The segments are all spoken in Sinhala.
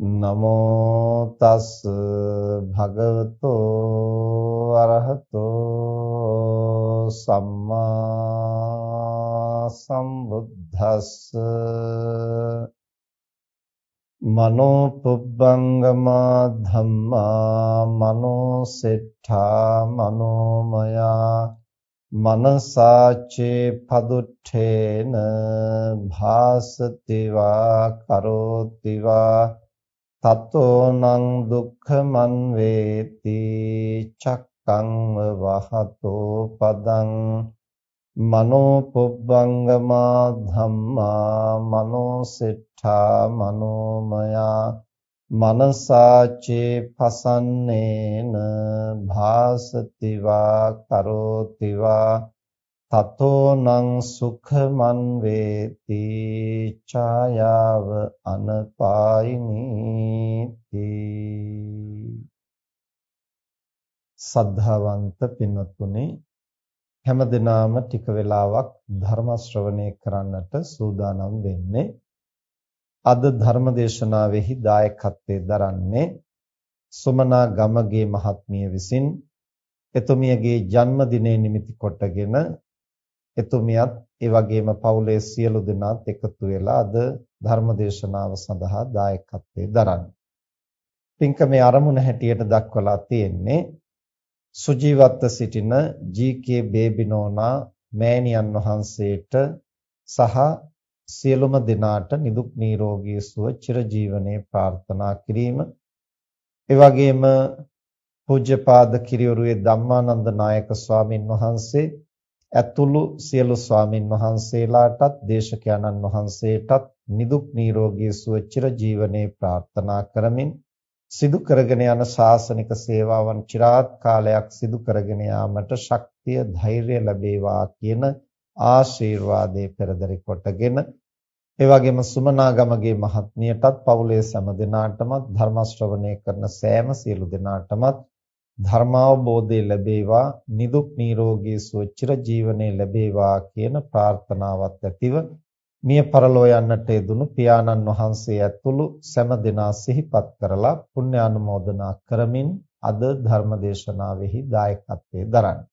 නමෝ තස් භගවතෝ අරහතෝ සම්මා සම්බුද්දස්ස මනෝ පුබ්බංගමා ධම්මා මනෝ සෙට්ඨා මනෝමයා මනසාචේ පදුට්ඨේන භාසතිවා කරෝතිවා තතෝනං දුක්ඛමන් වේති චක්කං වහතෝ පදං මනෝ පුබ්බංගමා ධම්මා මනෝ සිට්ඨා මනෝමයා මනසාචේ පසන්නේන භාසතිවා කරෝතිවා තතෝනං සුඛමන් වේති ඡායාව අනපායිනීති. සද්ධාවන්ත පින්වත්නි හැමදෙනාම ටික වෙලාවක් ධර්ම ශ්‍රවණය කරන්නට සූදානම් වෙන්නේ. අද ධර්ම දේශනාවෙහි දායකත්වයේ දරන්නේ සුමනා ගමගේ මහත්මිය විසින් එතුමියගේ ජන්මදිනය නිමිති කොටගෙන එතුමියත් ඒ වගේම පවුලේ සියලු දෙනාත් එකතු වෙලා අද ධර්ම දේශනාව සඳහා දායකත්වයේ දරන්නේ. පින්කමේ ආරමුණ හැටියට දක්වලා තියෙන්නේ සුජීවත්ව සිටින ජී.කේ බේබිනෝනා මෑණියන් වහන්සේට සහ සියලුම දෙනාට නිදුක් නිරෝගී සුව චිරජීවනයේ ප්‍රාර්ථනා කිරීම ඒ වගේම පූජ්‍යපාද කිරියොරුවේ ධම්මානන්ද නායක ස්වාමින් වහන්සේ ඇතුළු සියලු ස්වාමින් වහන්සේලාටත් දේශකයන්න් වහන්සේටත් නිදුක් නිරෝගී සුව චිර ජීවනයේ ප්‍රාර්ථනා කරමින් සිදු කරගෙන යන ශාසනික සේවාවන් চিරාත් කාලයක් සිදු කරගෙන යාමට ශක්තිය ධෛර්යය ලැබේවා කියන ආශිර්වාදේ පෙරදරි කොටගෙන ඒ වගේම සුමනාගමගේ මහත්මියටත් පවුලේ සෑම දෙනාටම ධර්ම ශ්‍රවණය කරන සෑම සියලු දෙනාටමත් ධර්මාවබෝධය ලැබේවා නිදුක් නිරෝගී සුවචිර ජීවනයේ ලැබේවා කියන ප්‍රාර්ථනාවත් ඇතිව මිය පරලෝ යන්නට යෙදුණු පියාණන් වහන්සේ ඇතුළු සෑම දෙනා සිහිපත් කරලා පුණ්‍ය ආනුමෝදනා කරමින් අද ධර්ම දේශනාවෙහි දායකත්වයේ දරන්නේ.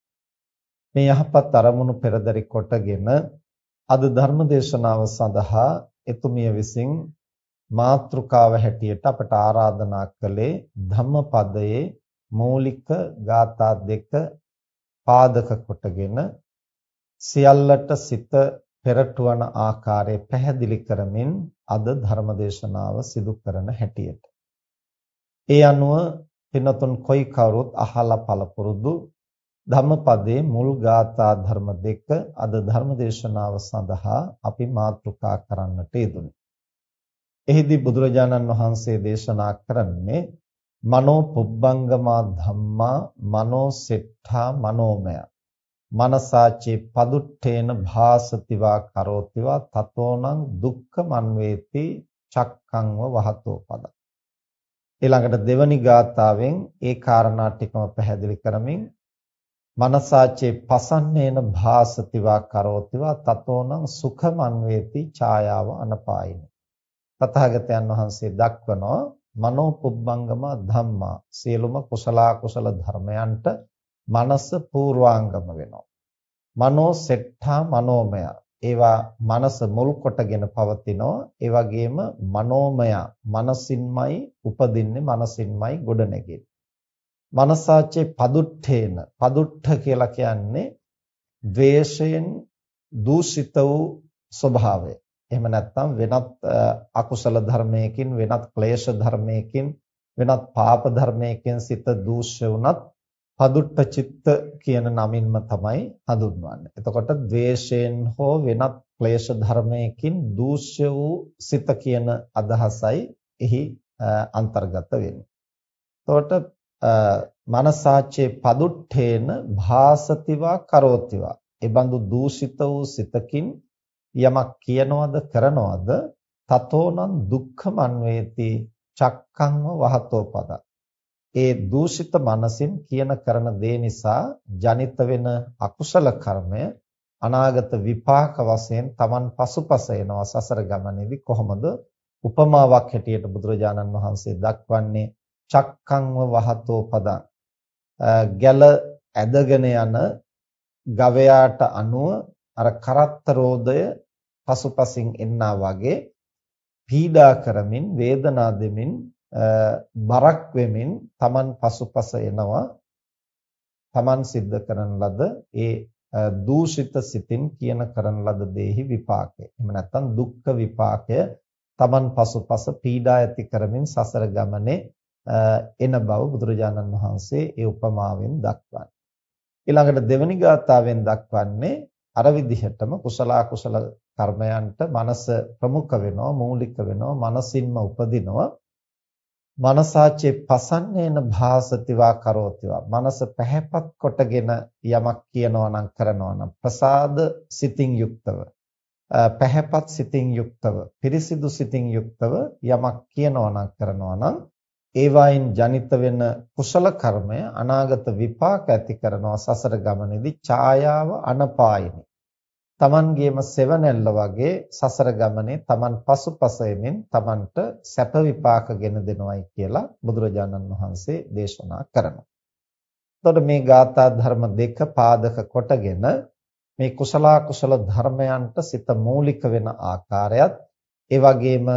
මේ යහපත් අරමුණු පෙරදරි කොටගෙන අද ධර්ම දේශනාව සඳහා එතුමිය විසින් මාතෘකාව හැටියට අපට ආරාධනා කළේ ධම්මපදයේ මූලික ગાථා දෙක පාදක කොටගෙන සියල්ලට සිත පෙරටුවන ආකාරය පැහැදිලි කරමින් අද ධර්මදේශනාව සිදු කරන හැටියට ඒ අනුව පින්නතුන් කොයි කවුරුත් අහලා පළපුරුදු ධම්මපදයේ මුල් ગાථා ධර්ම දෙක අද ධර්මදේශනාව සඳහා අපි මාතෘකා කරන්නට යෙදුනේ. එහිදී බුදුරජාණන් වහන්සේ දේශනා කරන්නේ මනෝ පුබ්බංගමා ධම්මා මනෝ සෙට්ඨා මනෝමය මනසාචේ පදුට්ඨේන භාසතිවා කරෝතිවා තතෝනං දුක්ඛ මන්වේති චක්කංව වහතෝ පද. ඊළඟට දෙවනි ගාථාවෙන් ඒ කාරණා ටිකම පැහැදිලි කරමින් මනසාචේ පසන්නේන භාසතිවා කරෝතිවා තතෝනං සුඛමන් වේති ඡායාව අනපායිනි. තථාගතයන් වහන්සේ දක්වනවා මනෝ පුබ්බංගම ධම්මා. සියලුම කුසල කුසල ධර්මයන්ට මනස පූර්වාංගම වෙනවා. මනෝ සෙට්ඨා මනෝමය. ඒවා මනස මුල් කොටගෙන පවතිනවා. ඒ වගේම මනෝමය. මනසින්මයි උපදින්නේ මනසින්මයි ගොඩනැගෙන්නේ. මනසාචේ පදුට්ඨේන. පදුට්ඨ කියලා කියන්නේ ද්වේෂයෙන් දූෂිත වූ ස්වභාවය. එහෙම නැත්නම් වෙනත් අකුසල ධර්මයකින් වෙනත් ක්ලේශ ධර්මයකින් වෙනත් පාප ධර්මයකින් සිත දූෂ්‍ය වුණත් පදුට්ට චිත්ත කියන නමින්ම තමයි හඳුන්වන්නේ. එතකොට ද්වේෂයෙන් හෝ වෙනත් ක්ලේශ ධර්මයකින් දූෂ්‍ය වූ සිත කියන අදහසයි එහි අන්තර්ගත වෙන්නේ. එතකොට මනසාචේ පදුට්ඨේන භාසතිවා කරෝතිවා. ඒ බඳු දූෂිත වූ සිතකින් යමක් කියනවද කරනවද තතෝනං දුක්ඛමන් වේති චක්කංව වහතෝ පදක් ඒ දූෂිත මනසින් කියන කරන දේ නිසා ජනිත වෙන අකුසල කර්මය අනාගත විපාක වශයෙන් Taman පසුපස එනවා සසර ගමනේදී කොහොමද උපමාවක් හැටියට බුදුරජාණන් වහන්සේ දක්වන්නේ චක්කංව වහතෝ පදං. ගැල ඇදගෙන යන ගවයාට අනුව අර කරත්ත රෝදය පසුපසින් එන්නා වගේ පීඩා කරමින් වේදනා දෙමින් බරක් වෙමින් Taman පසුපස එනවා Taman සිද්ධ කරන ලද ඒ දූෂිත සිතින් කියන කරන ලද දෙහි විපාකය. එහෙම නැත්නම් දුක්ඛ විපාකය Taman පසුපස පීඩා ඇති කරමින් සසර ගමනේ එන බව බුදුරජාණන් වහන්සේ ඒ උපමාවෙන් දක්වන්නේ. ඊළඟට දෙවනි ගාථාවෙන් දක්වන්නේ අර විදිහටම කුසල අකුසල කර්මයන්ට මනස ප්‍රමුඛ වෙනවා මූලික වෙනවා මනසින්ම උපදිනවා. මනසාචේ පසන්නේන භාසතිවා කරෝතිවා. මනස පැහැපත් කොටගෙන යමක් කියනවා නම් කරනවා නම් ප්‍රසාද සිතින් යුක්තව පැහැපත් සිතින් යුක්තව පිරිසිදු සිතින් යුක්තව යමක් කියනවා නම් කරනවා නම් ඒවායින් ජනිත වෙන කුසල කර්මය අනාගත විපාක ඇති කරනවා සසර ගමනේදී ඡායාව අනපායිනි. තමන්ගේම සෙවණැල්ල වගේ සසර ගමනේ තමන් පසුපස එමින් තමන්ට සැප විපාක ගෙන දෙනවයි කියලා බුදුරජාණන් වහන්සේ දේශනා කරනවා. එතකොට මේ ගාථා ධර්ම දෙක පාදක කොටගෙන මේ කුසල කුසල ධර්මයන්ට සිත මූලික වෙන ආකාරයත් ඒ වගේම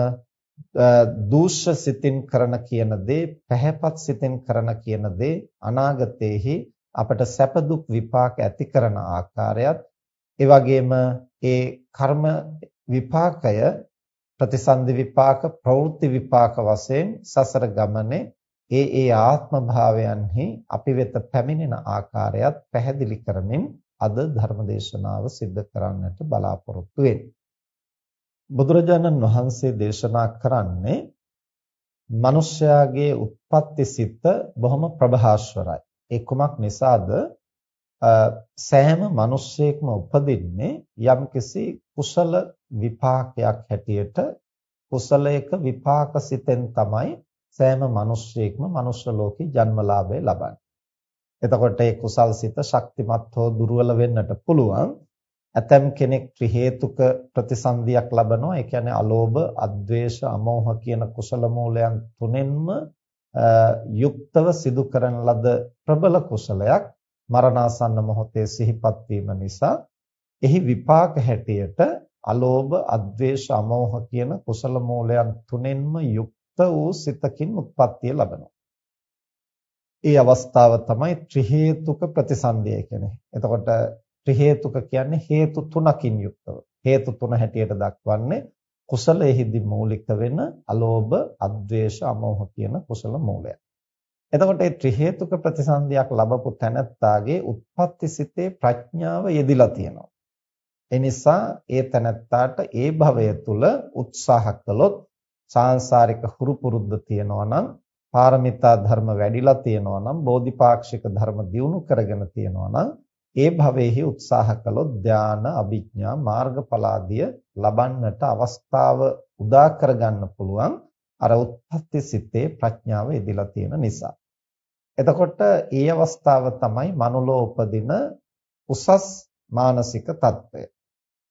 දූෂ්‍ය සිතින් කරන කියන දේ පැහැපත් සිතින් කරන කියන දේ අනාගතයේහි අපට සැප දුක් විපාක ඇති කරන ආකාරයත් ඒ වගේම ඒ කර්ම විපාකය ප්‍රතිසන්දි විපාක ප්‍රවෘත්ති විපාක වශයෙන් සසර ගමනේ ඒ ඒ ආත්ම භාවයන්හි අපි වෙත පැමිණෙන ආකාරයත් පැහැදිලි කරමින් අද ධර්මදේශනාව සිද්ධ කරන්නට බලාපොරොත්තු වෙන්නේ. බුදුරජාණන් වහන්සේ දේශනා කරන්නේ මිනිස්යාගේ උත්පත්ති සිත බොහොම ප්‍රභාස්වරයි. ඒ කුමක් නිසාද? සෑම මිනිස්සෙක්ම උපදින්නේ යම්කිසි කුසල විපාකයක් හැටියට කුසලයක විපාක සිතෙන් තමයි සෑම මිනිස්සෙක්ම මනුෂ්‍ය ලෝකේ ජන්මලාභය ලබන්නේ. එතකොට ඒ කුසල් සිත ශක්තිමත් හෝ දුර්වල වෙන්නට පුළුවන්. ඇතම් කෙනෙක් ත්‍රි හේතුක ප්‍රතිසන්දියක් ලබනවා. ඒ කියන්නේ අලෝභ, අද්වේෂ, අමෝහ කියන කුසල මූලයන් තුනෙන්ම යුක්තව සිදු කරන ලද ප්‍රබල කුසලයක් මරණාසන්න මොහොතේ සිහිපත් වීම නිසා එහි විපාක හැටියට අලෝභ, අද්වේෂ, අමෝහ කියන කුසල මූලයන් තුනෙන්ම යුක්ත වූ සිතකින් උත්පත්තිය ලබනවා. ඒ අවස්ථාව තමයි ත්‍රි හේතුක ප්‍රතිසන්දිය කියන්නේ. එතකොට ත්‍රි හේතුක කියන්නේ හේතු තුනකින් යුක්තව. හේතු තුන හැටියට දක්වන්නේ කුසලයේහිදී මූලික වෙන අලෝභ, අද්වේෂ, අමෝහ කියන කුසල මූලයන්. එතකොට මේ ත්‍රි හේතුක ප්‍රතිසන්දියක් ලැබපු තැනැත්තාගේ උත්පත්ති සිතේ ප්‍රඥාව යෙදිලා තියෙනවා. ඒ නිසා ඒ තැනැත්තාට ඒ භවය තුල උත්සාහ කළොත් සාංශාරික හුරු පුරුද්ද තියෙනවා නම් පාරමිතා ධර්ම වැඩිලා තියෙනවා නම් බෝධිපාක්ෂික ධර්ම දියුණු කරගෙන තියෙනවා නම් ඒ භවයේහි උත්සාහ කළොත් ධාන අභිඥා මාර්ගඵලාදිය ලබන්නට අවස්ථාව උදා කරගන්න පුළුවන් අර උත්පත්ති සිතේ ප්‍රඥාව ඉදිලා තියෙන නිසා. එතකොට ඒ අවස්ථාව තමයි මනුලෝ උපදින උසස් මානසික తত্ত্বය.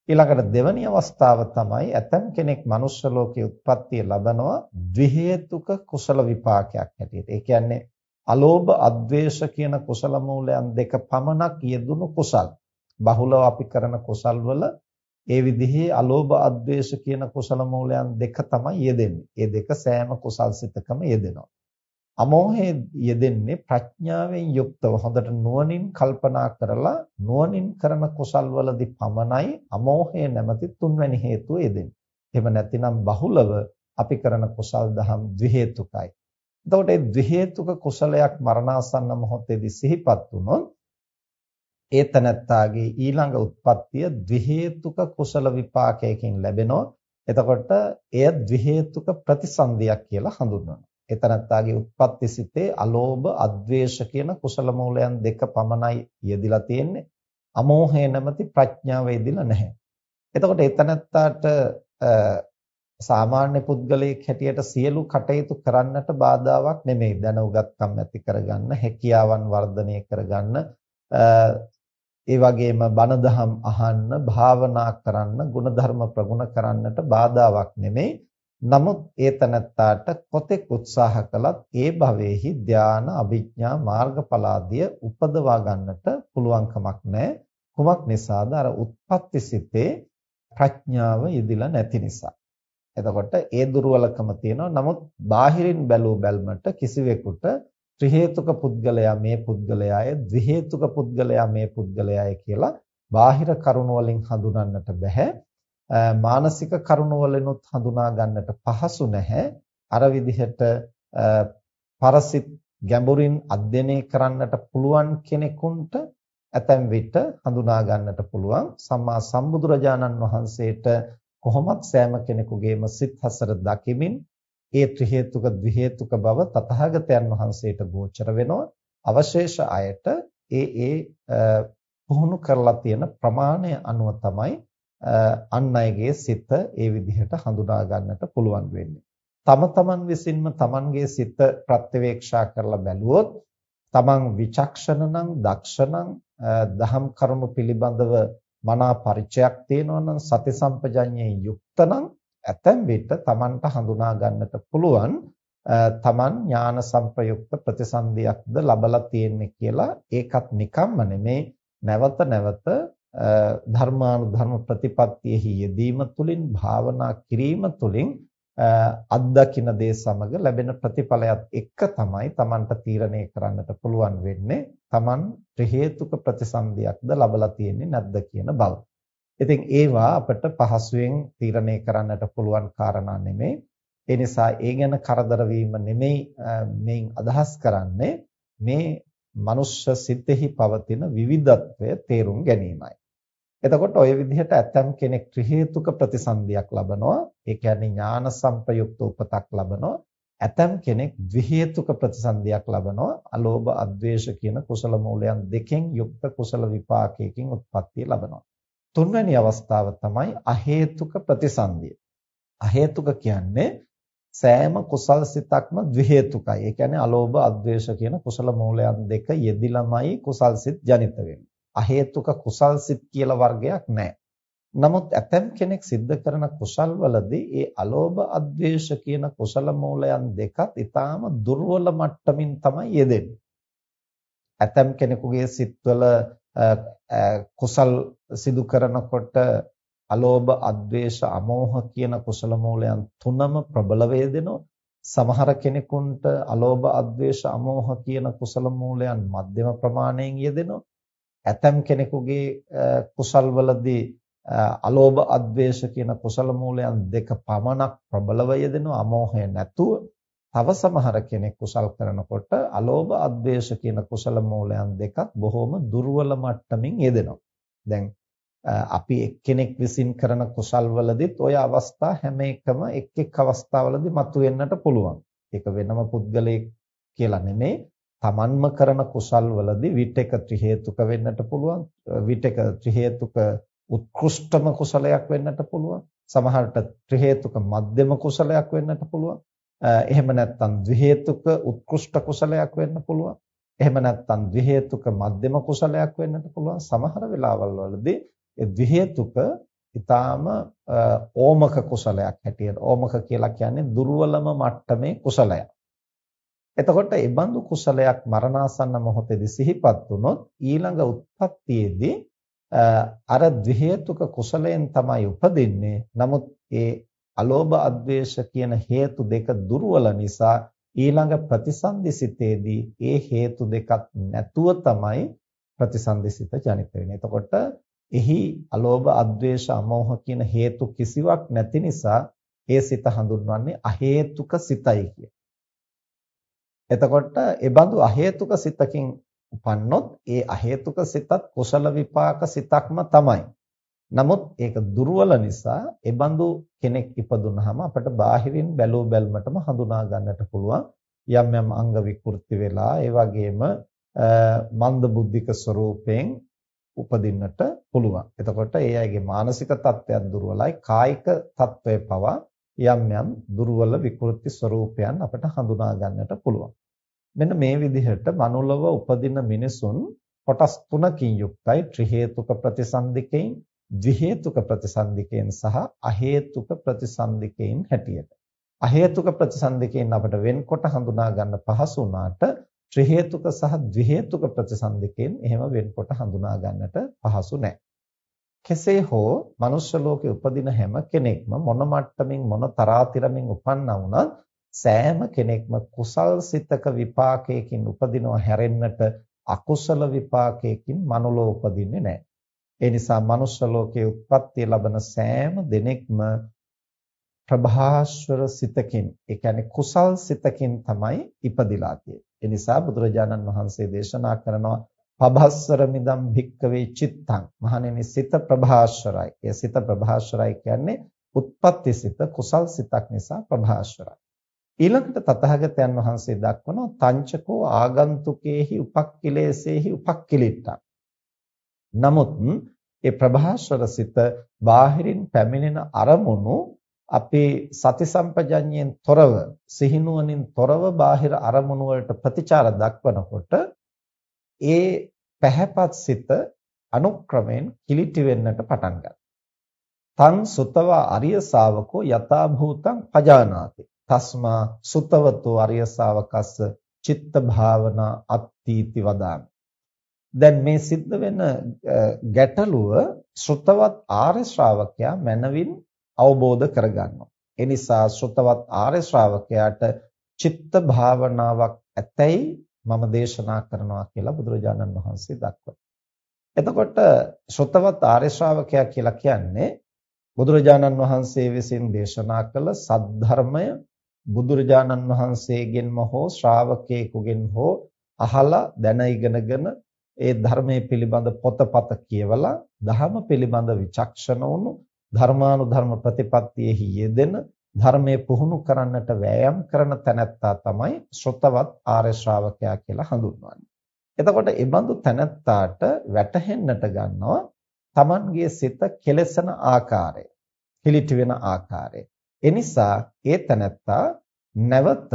ඊළඟට දෙවැනි අවස්ථාව තමයි ඇතම් කෙනෙක් මනුෂ්‍ය ලෝකයේ උත්පත්තිය ලබනවා ද්වි හේතුක කුසල විපාකයක් හැටියට. ඒ කියන්නේ අලෝභ අද්වේෂ කියන කුසල මූලයන් දෙක පමණක් යෙදුණු කුසල්. බහුලව අපි කරන කුසල් වල ඒ විදිහේ අලෝභ අද්වේෂ කියන කුසල මූලයන් දෙක තමයි යෙදෙන්නේ. ඒ දෙක සෑම කුසල් සිතකම යෙදෙනවා. අමෝහයේ යෙදෙන්නේ ප්‍රඥාවෙන් යුක්තව හොඳට නුවණින් කල්පනා කරලා නුවණින් කරන කුසල් වලදී පමණයි අමෝහය නැමැති තුන්වැනි හේතුව යෙදෙන්නේ. එහෙම නැතිනම් බහුලව අපි කරන කුසල් දහම් ද්වි හේතුකයි. එතකොට මේ ද්වි හේතුක කුසලයක් මරණාසන්න මොහොතේදී සිහිපත් වුණොත් ඒ තනත්තාගේ ඊළඟ උත්පත්තිය ද්වි හේතුක කුසල විපාකයකින් ලැබෙනවා. එතකොට එය ද්වි හේතුක ප්‍රතිසන්දියක් කියලා හඳුන්වනවා. ඒ තනත්තාගේ උත්පත්ති සිතේ අලෝභ, අද්වේෂ කියන කුසල මූලයන් දෙක පමණයි යෙදිලා තියෙන්නේ. අමෝහය නැමැති ප්‍රඥාව යෙදිලා නැහැ. එතකොට ඒ තනත්තාට සාමාන්‍ය පුද්ගලයෙක් හැටියට සියලු කටයුතු කරන්නට බාධාවක් නෙමෙයි. දැන උගත්කම් ඇති කරගන්න, හැකියාවන් වර්ධනය කරගන්න, ඒ වගේම බණ දහම් අහන්න, භාවනා කරන්න, ಗುಣධර්ම ප්‍රගුණ කරන්නට බාධාවක් නෙමෙයි. නමුත් ඒ තනත්තාට කොතෙක් උත්සාහ කළත් ඒ භවයේහි ධාන, අභිඥා, මාර්ගඵල ආදිය උපදවා ගන්නට පුළුවන්කමක් නැහැ. කුමක් නිසාද? අර උත්පත්ති සිතේ ප්‍රඥාව යෙදිලා නැති නිසා. එතකොට ඒ දුර්වලකම තියෙනවා. නමුත් බාහිරින් බැලූ බැල්මට කිසිවෙකුට ත්‍රි හේතුක පුද්ගලයා මේ පුද්ගලයාය, ද්වි හේතුක පුද්ගලයා මේ පුද්ගලයාය කියලා බාහිර කරුණ වලින් හඳුනන්නට බෑ. මානසික කරුණ වලිනුත් හඳුනා ගන්නට පහසු නැහැ. අර විදිහට පරසිත ගැඹුරින් අධ්‍යයනය කරන්නට පුළුවන් කෙනෙකුට ඇතැම් විට හඳුනා ගන්නට පුළුවන් සම්මා සම්බුදුරජාණන් වහන්සේට කොහොමත් සෑම කෙනෙකුගේම සිත් හසර දකිමින් ඒ ත්‍රි හේතුක ද්වි හේතුක බව තථාගතයන් වහන්සේට ගෝචර වෙනවා අවශේෂ අයට ඒ ඒ පුහුණු කරලා තියෙන ප්‍රමාණය අනුව තමයි අන් අයගේ සිත ඒ විදිහට හඳුනා ගන්නට පුළුවන් වෙන්නේ. තම තමන් විසින්ම තමන්ගේ සිත ප්‍රත්‍යවේක්ෂා කරලා බැලුවොත් තමන් විචක්ෂණ නම් දක්ෂ නම් දහම් කරුණු පිළිබඳව මනා පරිචයක් තියෙනවා නම් සති සම්පජඤ්ඤයෙන් යුක්ත නම් ඇතැම් විට Tamanට හඳුනා ගන්නට පුළුවන් Taman ඥාන සංප්‍රයුක්ත ප්‍රතිසන්දියක්ද ලබලා තියෙන්නේ කියලා ඒකත් නිකම්ම නෙමේ නැවත නැවත ධර්මානුධර්ම ප්‍රතිපත්තියෙහි යෙදීම තුළින් භාවනා කිරීම තුළින් අත්දකින්න දේ සමග ලැබෙන ප්‍රතිඵලයත් එක්ක තමයි Tamanට තීරණය කරන්නට පුළුවන් වෙන්නේ Taman ත්‍රි හේතුක ප්‍රතිසන්දියක්ද ලබලා තියෙන්නේ නැද්ද කියන බව. ඉතින් ඒවා අපිට පහසුවෙන් තීරණය කරන්නට පුළුවන් කාරණා නෙමෙයි. ඒ නිසා ඒ ගැන කරදර වීම නෙමෙයි මේන් අදහස් කරන්නේ මේ මනුෂ්‍ය සිතෙහි පවතින විවිධත්වය තේරුම් ගැනීමයි. එතකොට ওই විදිහට ඇතම් කෙනෙක් ත්‍රි හේතුක ප්‍රතිසන්දියක් ලබනවා. ඒ කියන්නේ ඥාන සංප්‍රයුක්ත උපතක් ලබනවා. ඇතම් කෙනෙක් ද්වි හේතුක ප්‍රතිසන්දියක් ලබනවා. අලෝභ අද්වේෂ කියන කුසල මූලයන් දෙකෙන් යුක්ත කුසල විපාකයකින් උත්පත්ති ලබනවා. තුන්වැනි අවස්ථාව තමයි අහේතුක ප්‍රතිසන්දිය. අහේතුක කියන්නේ සෑම කුසල් සිතක්ම ද්වි හේතුකයි. ඒ කියන්නේ අලෝභ අද්වේෂ කියන කුසල මූලයන් දෙක යෙදිලමයි කුසල් සිත් ජනිත වෙන්නේ. අහේතුක කුසල් සිත් කියලා වර්ගයක් නැහැ. නමුත් ඇතම් කෙනෙක් සිද්ධ කරන කුසල් වලදී ඒ අලෝභ අද්වේෂ කියන කුසල මූලයන් දෙකත් ඊටාම දුර්වල මට්ටමින් තමයි යෙදෙන්නේ. ඇතම් කෙනෙකුගේ සිත්වල කුසල් සිදු කරනකොට අලෝභ අද්වේෂ අමෝහ කියන කුසල මූලයන් තුනම ප්‍රබල වේදෙනවා. සමහර කෙනෙකුට අලෝභ අද්වේෂ අමෝහ කියන කුසල මූලයන් මධ්‍යම ප්‍රමාණයෙන් යෙදෙනවා. ඇතම් කෙනෙකුගේ කුසල් වලදී අලෝභ අද්වේෂ කියන කුසල මූලයන් දෙක පමණක් ප්‍රබලව යෙදෙනවා අමෝහය නැතුව. තව සමහර කෙනෙක් කුසල් කරනකොට අලෝභ අද්වේෂ කියන කුසල මූලයන් දෙකත් බොහොම දුර්වල මට්ටමින් යෙදෙනවා. දැන් අපි එක්කෙනෙක් විසින් කරන කුසල් වලදීත් ওই අවස්ථා හැම එකම එක් එක් අවස්ථාවලදී මතුවෙන්නට පුළුවන්. ඒක වෙනම පුද්ගලයෙක් කියලා නෙමෙයි තමන්ම කරන කුසල් වලදී විටක ත්‍රි හේතුක වෙන්නට පුළුවන් විටක ත්‍රි හේතුක උත්කෘෂ්ඨම කුසලයක් වෙන්නට පුළුවන් සමහරට ත්‍රි හේතුක මධ්‍යම කුසලයක් වෙන්නට පුළුවන්. එහෙම නැත්නම් ද්වි හේතුක උත්කෘෂ්ඨ කුසලයක් වෙන්න පුළුවන්. එහෙම නැත්නම් ද්වි හේතුක මධ්‍යම කුසලයක් වෙන්නට පුළුවන්. සමහර වෙලාවල් වලදී ඒ ද්වි හේතුක ඊටාම ඕමක කුසලයක් හැටියට ඕමක කියලා කියන්නේ දුර්වලම මට්ටමේ කුසලයක්. එතකොට ඒ බඳු කුසලයක් මරණාසන්න මොහොතේදී සිහිපත් වුනොත් ඊළඟ උත්පත්තියේදී අර ද්වි හේතුක කුසලයෙන් තමයි උපදින්නේ. නමුත් ඒ අලෝභ අද්වේෂ කියන හේතු දෙක දුර්වල නිසා ඊළඟ ප්‍රතිසන්දිසිතේදී ඒ හේතු දෙකක් නැතුව තමයි ප්‍රතිසන්දිසිත ජනිත වෙන්නේ. එතකොට එහි අලෝභ අද්වේෂ අමෝහ කියන හේතු කිසිවක් නැති නිසා ඒ සිත හඳුන්වන්නේ අහේතුක සිතයි කිය. එතකොට ඒ බඳු අහේතුක සිතකින් උපන්නොත් ඒ අහේතුක සිතත් කුසල විපාක සිතක්ම තමයි. නමුත් ඒක දුර්වල නිසා ඒ බඳු කෙනෙක් ඉපදුනහම අපිට බාහිරින් බැලූ බැල්මටම හඳුනා ගන්නට පුළුවන් යම් යම් අංග විකෘති වෙලා ඒ වගේම මන්ද බුද්ධික ස්වરૂපයෙන් උපදින්නට පුළුවන්. එතකොට ඒ අයගේ මානසික තත්ත්වයක් දුර්වලයි කායික තත්ත්වය පවා යම් යම් දුර්වල විකෘති ස්වરૂපයන් අපිට හඳුනා ගන්නට පුළුවන්. මෙන්න මේ විදිහට මනුලව උපදින මිනිසුන් කොටස් තුනකින් යුක්තයි. ත්‍රි හේතුක ප්‍රතිසන්දිකෙන් ද්වි හේතුක ප්‍රතිසන්දිකෙන් සහ අහේතුක ප්‍රතිසන්දිකෙන් හැටියට. අහේතුක ප්‍රතිසන්දිකෙන් අපිට වෙන්කොට හඳුනා ගන්න පහසු වුණාට ත්‍රි හේතුක සහ ද්වි හේතුක ප්‍රතිසන්දිකෙන් එහෙම වෙන්කොට හඳුනා ගන්නට පහසු නැහැ. කෙසේ හෝ මනුෂ්‍ය ලෝකේ උපදින හැම කෙනෙක්ම මොන මට්ටමින් මොන තරාතිරමින් උපන්නා වුණත් සෑම කෙනෙක්ම කුසල් සිතක විපාකයකින් උපදිනව හැරෙන්නට අකුසල විපාකයකින් මනුලෝ උපදින්නේ නැහැ. ඒ නිසා මනුෂ්‍ය ලෝකයේ උත්පත්ති ලබන සෑම දෙනෙක්ම ප්‍රභාස්වර සිතකින් ඒ කියන්නේ කුසල් සිතකින් තමයි ඉපදිලා තියෙන්නේ. ඒ නිසා බුදුරජාණන් වහන්සේ දේශනා කරනවා පබස්සර මිදම් භික්කවේ චිත්තං මහණෙනි සිත ප්‍රභාස්වරයි. ඒ සිත ප්‍රභාස්වරයි කියන්නේ උත්පත්ති සිත කුසල් සිතක් නිසා ප්‍රභාස්වරයි. ඊළඟට තථාගතයන් වහන්සේ දක්වනවා තංචකෝ ආගන්තුකේහි උපක්ඛිලේසේහි උපක්ඛිලිට්ඨං. නමුත් ඒ ප්‍රභාස්වර සිත බාහිරින් පැමිණෙන අරමුණු අපේ සති සම්පජඤ්ඤයෙන් තොරව සිහිනුවණින් තොරව බාහිර අරමුණු වලට ප්‍රතිචාර දක්වනකොට ඒ පැහැපත් සිත අනුක්‍රමයෙන් කිලිටි වෙන්නට පටන් ගන්නවා. තං සුතවා අරිය ශාවකෝ යථා භූතං පජානාති. තස්මා සුතවතෝ අරිය ශාවකස්ස චිත්ත භාවනා අත්ථීති වදාමි. දැන් මේ සිද්ධ වෙන ගැටලුව ශ්‍රුතවත් ආර්ය ශ්‍රාවකයා මනවින් අවබෝධ කරගන්නවා. ඒ නිසා ශ්‍රුතවත් ආර්ය ශ්‍රාවකයාට චිත්ත භාවනාවක් ඇතැයි මම දේශනා කරනවා කියලා බුදුරජාණන් වහන්සේ දක්වනවා. එතකොට ශ්‍රුතවත් ආර්ය ශ්‍රාවකයා කියලා කියන්නේ බුදුරජාණන් වහන්සේ විසින් දේශනා කළ සද්ධර්මය බුදුරජාණන් වහන්සේගෙන්ම හෝ ශ්‍රාවකයෙකුගෙන් හෝ අහලා දැන ඉගෙනගෙන ඒ ධර්මයේ පිළිබඳ පොතපත කියවලා ධර්ම පිළිබඳ විචක්ෂණ වුණු ධර්මානුධර්ම ප්‍රතිපත්තියෙහි යෙදෙන ධර්මයේ පුහුණු කරන්නට වෑයම් කරන තැනැත්තා තමයි ශ්‍රොතවත් ආර්ය ශ්‍රාවකයා කියලා හඳුන්වන්නේ. එතකොට ඒ බඳු තැනැත්තාට වැටහෙන්නට ගන්නවා Tamanගේ සිත කෙලසන ආකාරය, කිලිටි වෙන ආකාරය. එනිසා ඒ තනත්තා නැවත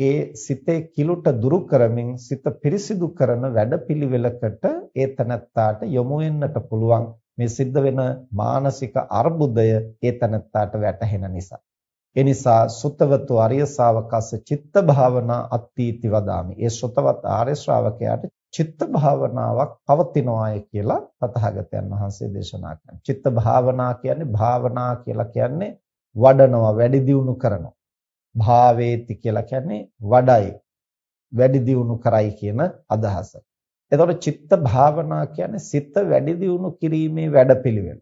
ඒ සිතේ කිලුට දුරු කරමින් සිත පිරිසිදු කරන වැඩපිළිවෙලකට ඒ තනත්තාට යොමු වෙන්නට පුළුවන් මේ සිද්ධ වෙන මානසික අර්බුදය ඒ තනත්තාට වැටහෙන නිසා. ඒ නිසා සුතවතු ආර්ය ශාවකස්ස චිත්ත භාවනා අත්ථීති වදාමි. ඒ සුතවත් ආර්ය ශ්‍රාවකයාට චිත්ත භාවනාවක් පවතිනවාය කියලා තථාගතයන් වහන්සේ දේශනා කරනවා. චිත්ත භාවනා කියන්නේ භාවනා කියලා කියන්නේ වඩනවා වැඩි දියුණු කරනවා. භාවේති කියලා කියන්නේ වඩයි. වැඩි දියුණු කරයි කියන අදහස. එතකොට චිත්ත භාවනා කියන්නේ සිත වැඩි දියුණු කිරීමේ වැඩපිළිවෙල.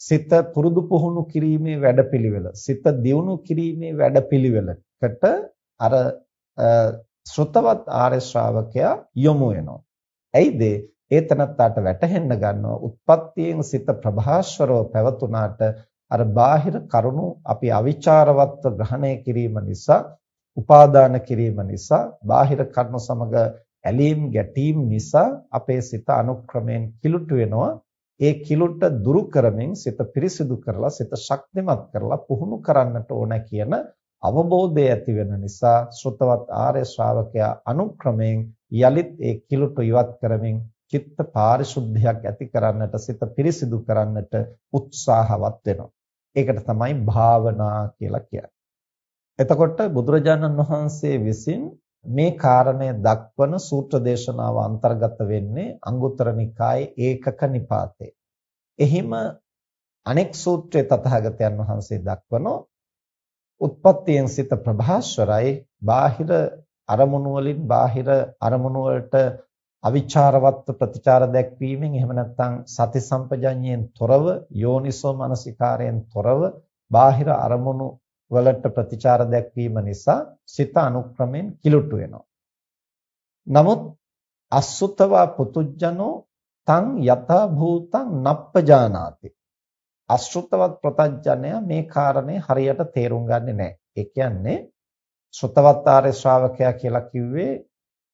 සිත පුරුදු පුහුණු කිරීමේ වැඩපිළිවෙල. සිත දියුණු කිරීමේ වැඩපිළිවෙලකට අර ශ්‍රොතවත් ආර්ය ශ්‍රාවකයා යොමු වෙනවා. ඇයිද? ඒ තනත්තාට වැටහෙන්න ගන්නවා උත්පත්තියෙන් සිත ප්‍රභාස්වරව පැවතුනාට අර බාහිර කරුණු අපි අවිචාරවත්ව ග්‍රහණය කිරීම නිසා උපාදාන කිරීම නිසා බාහිර කරුණු සමග ඇලීම් ගැටීම් නිසා අපේ සිත අනුක්‍රමයෙන් කිලුට වෙනවා ඒ කිලුට දුරු කරමින් සිත පිරිසිදු කරලා සිත ශක්තිමත් කරලා පුහුණු කරන්නට ඕන කියන අවබෝධය ඇති වෙන නිසා ශ්‍රතවත් ආර්ය ශ්‍රාවකයා අනුක්‍රමයෙන් යලිත් ඒ කිලුට ඉවත් කරමින් චිත්ත පාරිශුද්ධියක් ඇති කරන්නට සිත පිරිසිදු කරන්නට උත්සාහවත් වෙනවා. ඒකට තමයි භාවනා කියලා කියන්නේ. එතකොට බුදුරජාණන් වහන්සේ විසින් මේ කාරණය දක්වන සූත්‍ර දේශනාව අන්තර්ගත වෙන්නේ අංගුත්තර නිකායේ ඒකක නිපාතේ. එහිම අනෙක් සූත්‍රයේ තථාගතයන් වහන්සේ දක්වනෝ උත්පත්තියෙන් සිත ප්‍රභාස්වරයි බාහිර අරමුණු වලින් බාහිර අරමුණු වලට අවිචාරවත් ප්‍රතිචාර දැක්වීමෙන් එහෙම නැත්නම් සති සම්පජඤ්ඤයෙන් තොරව යෝනිසෝ මනසිකාරයෙන් තොරව බාහිර අරමුණු වලට ප්‍රතිචාර දැක්වීම නිසා සිත අනුක්‍රමෙන් කිලුටු වෙනවා. නමුත් අසුතවා පුතුජනෝ තං යථා භූතං නප්පජානාති. අසෘතවත් ප්‍රතඥය මේ කාරණේ හරියට තේරුම් ගන්නේ නැහැ. ඒ කියන්නේ ශ්‍රතවත් ආර්ය ශ්‍රාවකයා කියලා කිව්වේ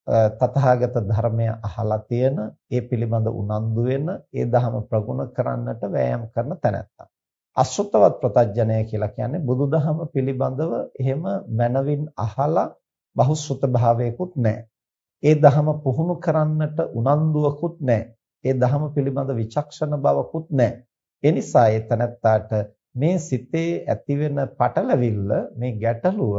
තථාගත ධර්මය අහලා තියෙන ඒ පිළිබඳ උනන්දු වෙන ඒ ධහම ප්‍රගුණ කරන්නට වෑයම් කරන තැනැත්තා. අසෘතවත් ප්‍රතඥය කියලා කියන්නේ බුදුදහම පිළිබඳව එහෙම මනවින් අහලා බහුශෘත භාවයකුත් නැහැ. ඒ ධහම පුහුණු කරන්නට උනන්දුවකුත් නැහැ. ඒ ධහම පිළිබඳ විචක්ෂණ බවකුත් නැහැ. ඒ නිසා ඒ තනත්තාට මේ සිතේ ඇතිවෙන පටලවිල්ල මේ ගැටලුව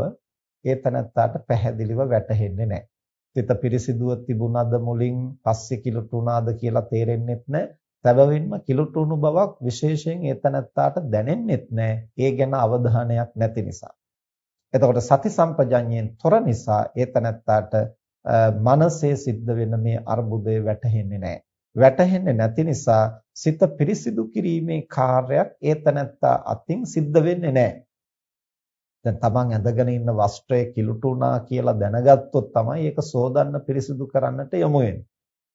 ඒ තනත්තාට පැහැදිලිව වැටහෙන්නේ නැහැ. සිත පිරිසිදුව තිබුණාද මුලින් පස්සේ කිලුටුණාද කියලා තේරෙන්නෙත් නැහැ. සැබවින්ම කිලුටුණු බවක් විශේෂයෙන් ඒ තනත්තාට දැනෙන්නෙත් නැහැ. ඒ ගැන අවධානයක් නැති නිසා. එතකොට සති සම්පජඤ්ඤයෙන් තොර නිසා ඒ තනත්තාට මනසේ සිද්ධ වෙන මේ අර්බුදය වැටහෙන්නේ නැහැ. වැටහෙන්නේ නැති නිසා සිත පිරිසිදු කිරීමේ කාර්යයක් ඒ තනත්තා අතින් සිද්ධ වෙන්නේ නැහැ. දැන් තමන් ඇඳගෙන ඉන්න වස්ත්‍රය කිලුටුණා කියලා දැනගත්තොත් තමයි ඒක සෝදන්න පිරිසිදු කරන්නට යොමු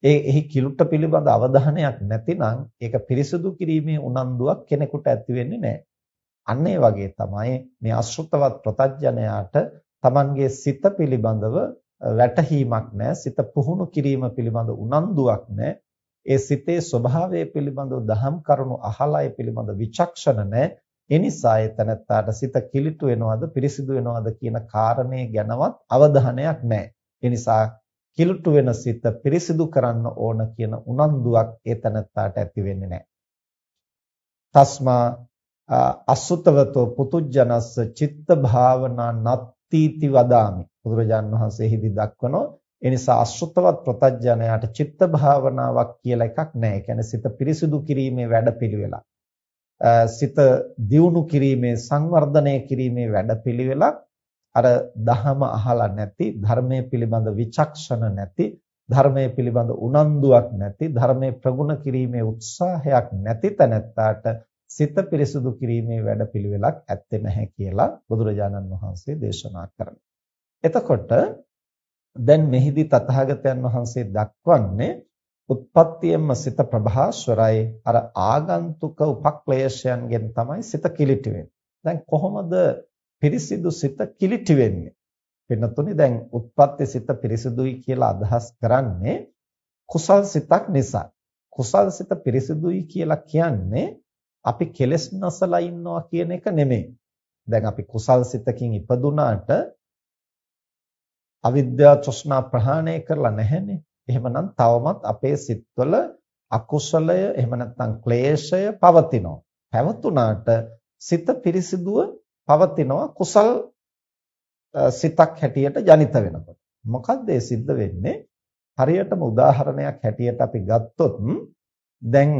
ඒ එහි කිලුට පිළිබඳ අවධානයක් නැතිනම් ඒක පිරිසිදු කිරීමේ උනන්දුවක් කෙනෙකුට ඇති වෙන්නේ නැහැ. අන්න ඒ වගේ තමයි මේ අශෘතවත් ප්‍රතඥයාට තමන්ගේ සිත පිළිබඳව වැටහීමක් නැහැ. සිත පුහුණු කිරීම පිළිබඳ උනන්දුවක් නැහැ. ඒ සිතේ ස්වභාවය පිළිබඳව දහම් කරුණු අහලා ඒ පිළිබඳ විචක්ෂණ නැහැ. ඒ නිසා එතනත්තාට සිත කිලිටු වෙනවද පිරිසිදු වෙනවද කියන කාරණේ ගැනවත් අවධානයක් නැහැ. ඒ නිසා කිලුටු වෙන සිත පිරිසිදු කරන්න ඕන කියන උනන්දුවක් එතනත්තාට ඇති වෙන්නේ නැහැ. තස්මා අසුතවතෝ පුතුජනස්ස චිත්ත භාවනා නත්තිති වදාමි. බුදුරජාන් වහන්සේ හිදි දක්වනෝ ඒ නිසා අසුතවත් ප්‍රතඥයාට චිත්ත භාවනාවක් කියලා එකක් නැහැ. ඒ කියන්නේ සිත පිරිසිදු කිරීමේ වැඩපිළිවෙලක්. සිත දියුණු කිරීමේ සංවර්ධනය කිරීමේ වැඩපිළිවෙලක් අර දහම අහලා නැති ධර්මයේ පිළිබඳ විචක්ෂණ නැති ධර්මයේ පිළිබඳ උනන්දුවක් නැති ධර්මයේ ප්‍රගුණ කිරීමේ උත්සාහයක් නැති තැනැත්තාට සිත පිරිසුදු කිරීමේ වැඩපිළිවෙලක් ඇත්තේ නැහැ කියලා බුදුරජාණන් වහන්සේ දේශනා කරනවා. එතකොට දැන් මෙහිදී තථාගතයන් වහන්සේ දක්වන්නේ උත්පත්තියෙන්ම සිත ප්‍රභාස්වරයි අර ආගන්තුක උපක්ලේශයන්ගෙන් තමයි සිත කිලිටි වෙන්නේ. දැන් කොහොමද පිරිසිදු සිත කිලිටි වෙන්නේ? වෙනතුනි දැන් උත්පත්ති සිත පිරිසිදුයි කියලා අදහස් කරන්නේ කුසල් සිතක් නිසා. කුසල් සිත පිරිසිදුයි කියලා කියන්නේ අපි කෙලෙස් නැසලා ඉන්නවා කියන එක නෙමෙයි. දැන් අපි කුසල් සිතකින් ඉපදුනාට අවිද්‍යාව තෘෂ්ණා ප්‍රහාණය කරලා නැහැනේ. එහෙමනම් තවමත් අපේ සිත්වල අකුසලය එහෙම නැත්නම් ක්ලේශය පවතිනවා. පැවතුනාට සිත පිරිසිදුව පවතිනවා කුසල් සිතක් හැටියට ජනිත වෙනකොට. මොකද්ද ඒ සිද්ධ වෙන්නේ? හරියටම උදාහරණයක් හැටියට අපි ගත්තොත් දැන්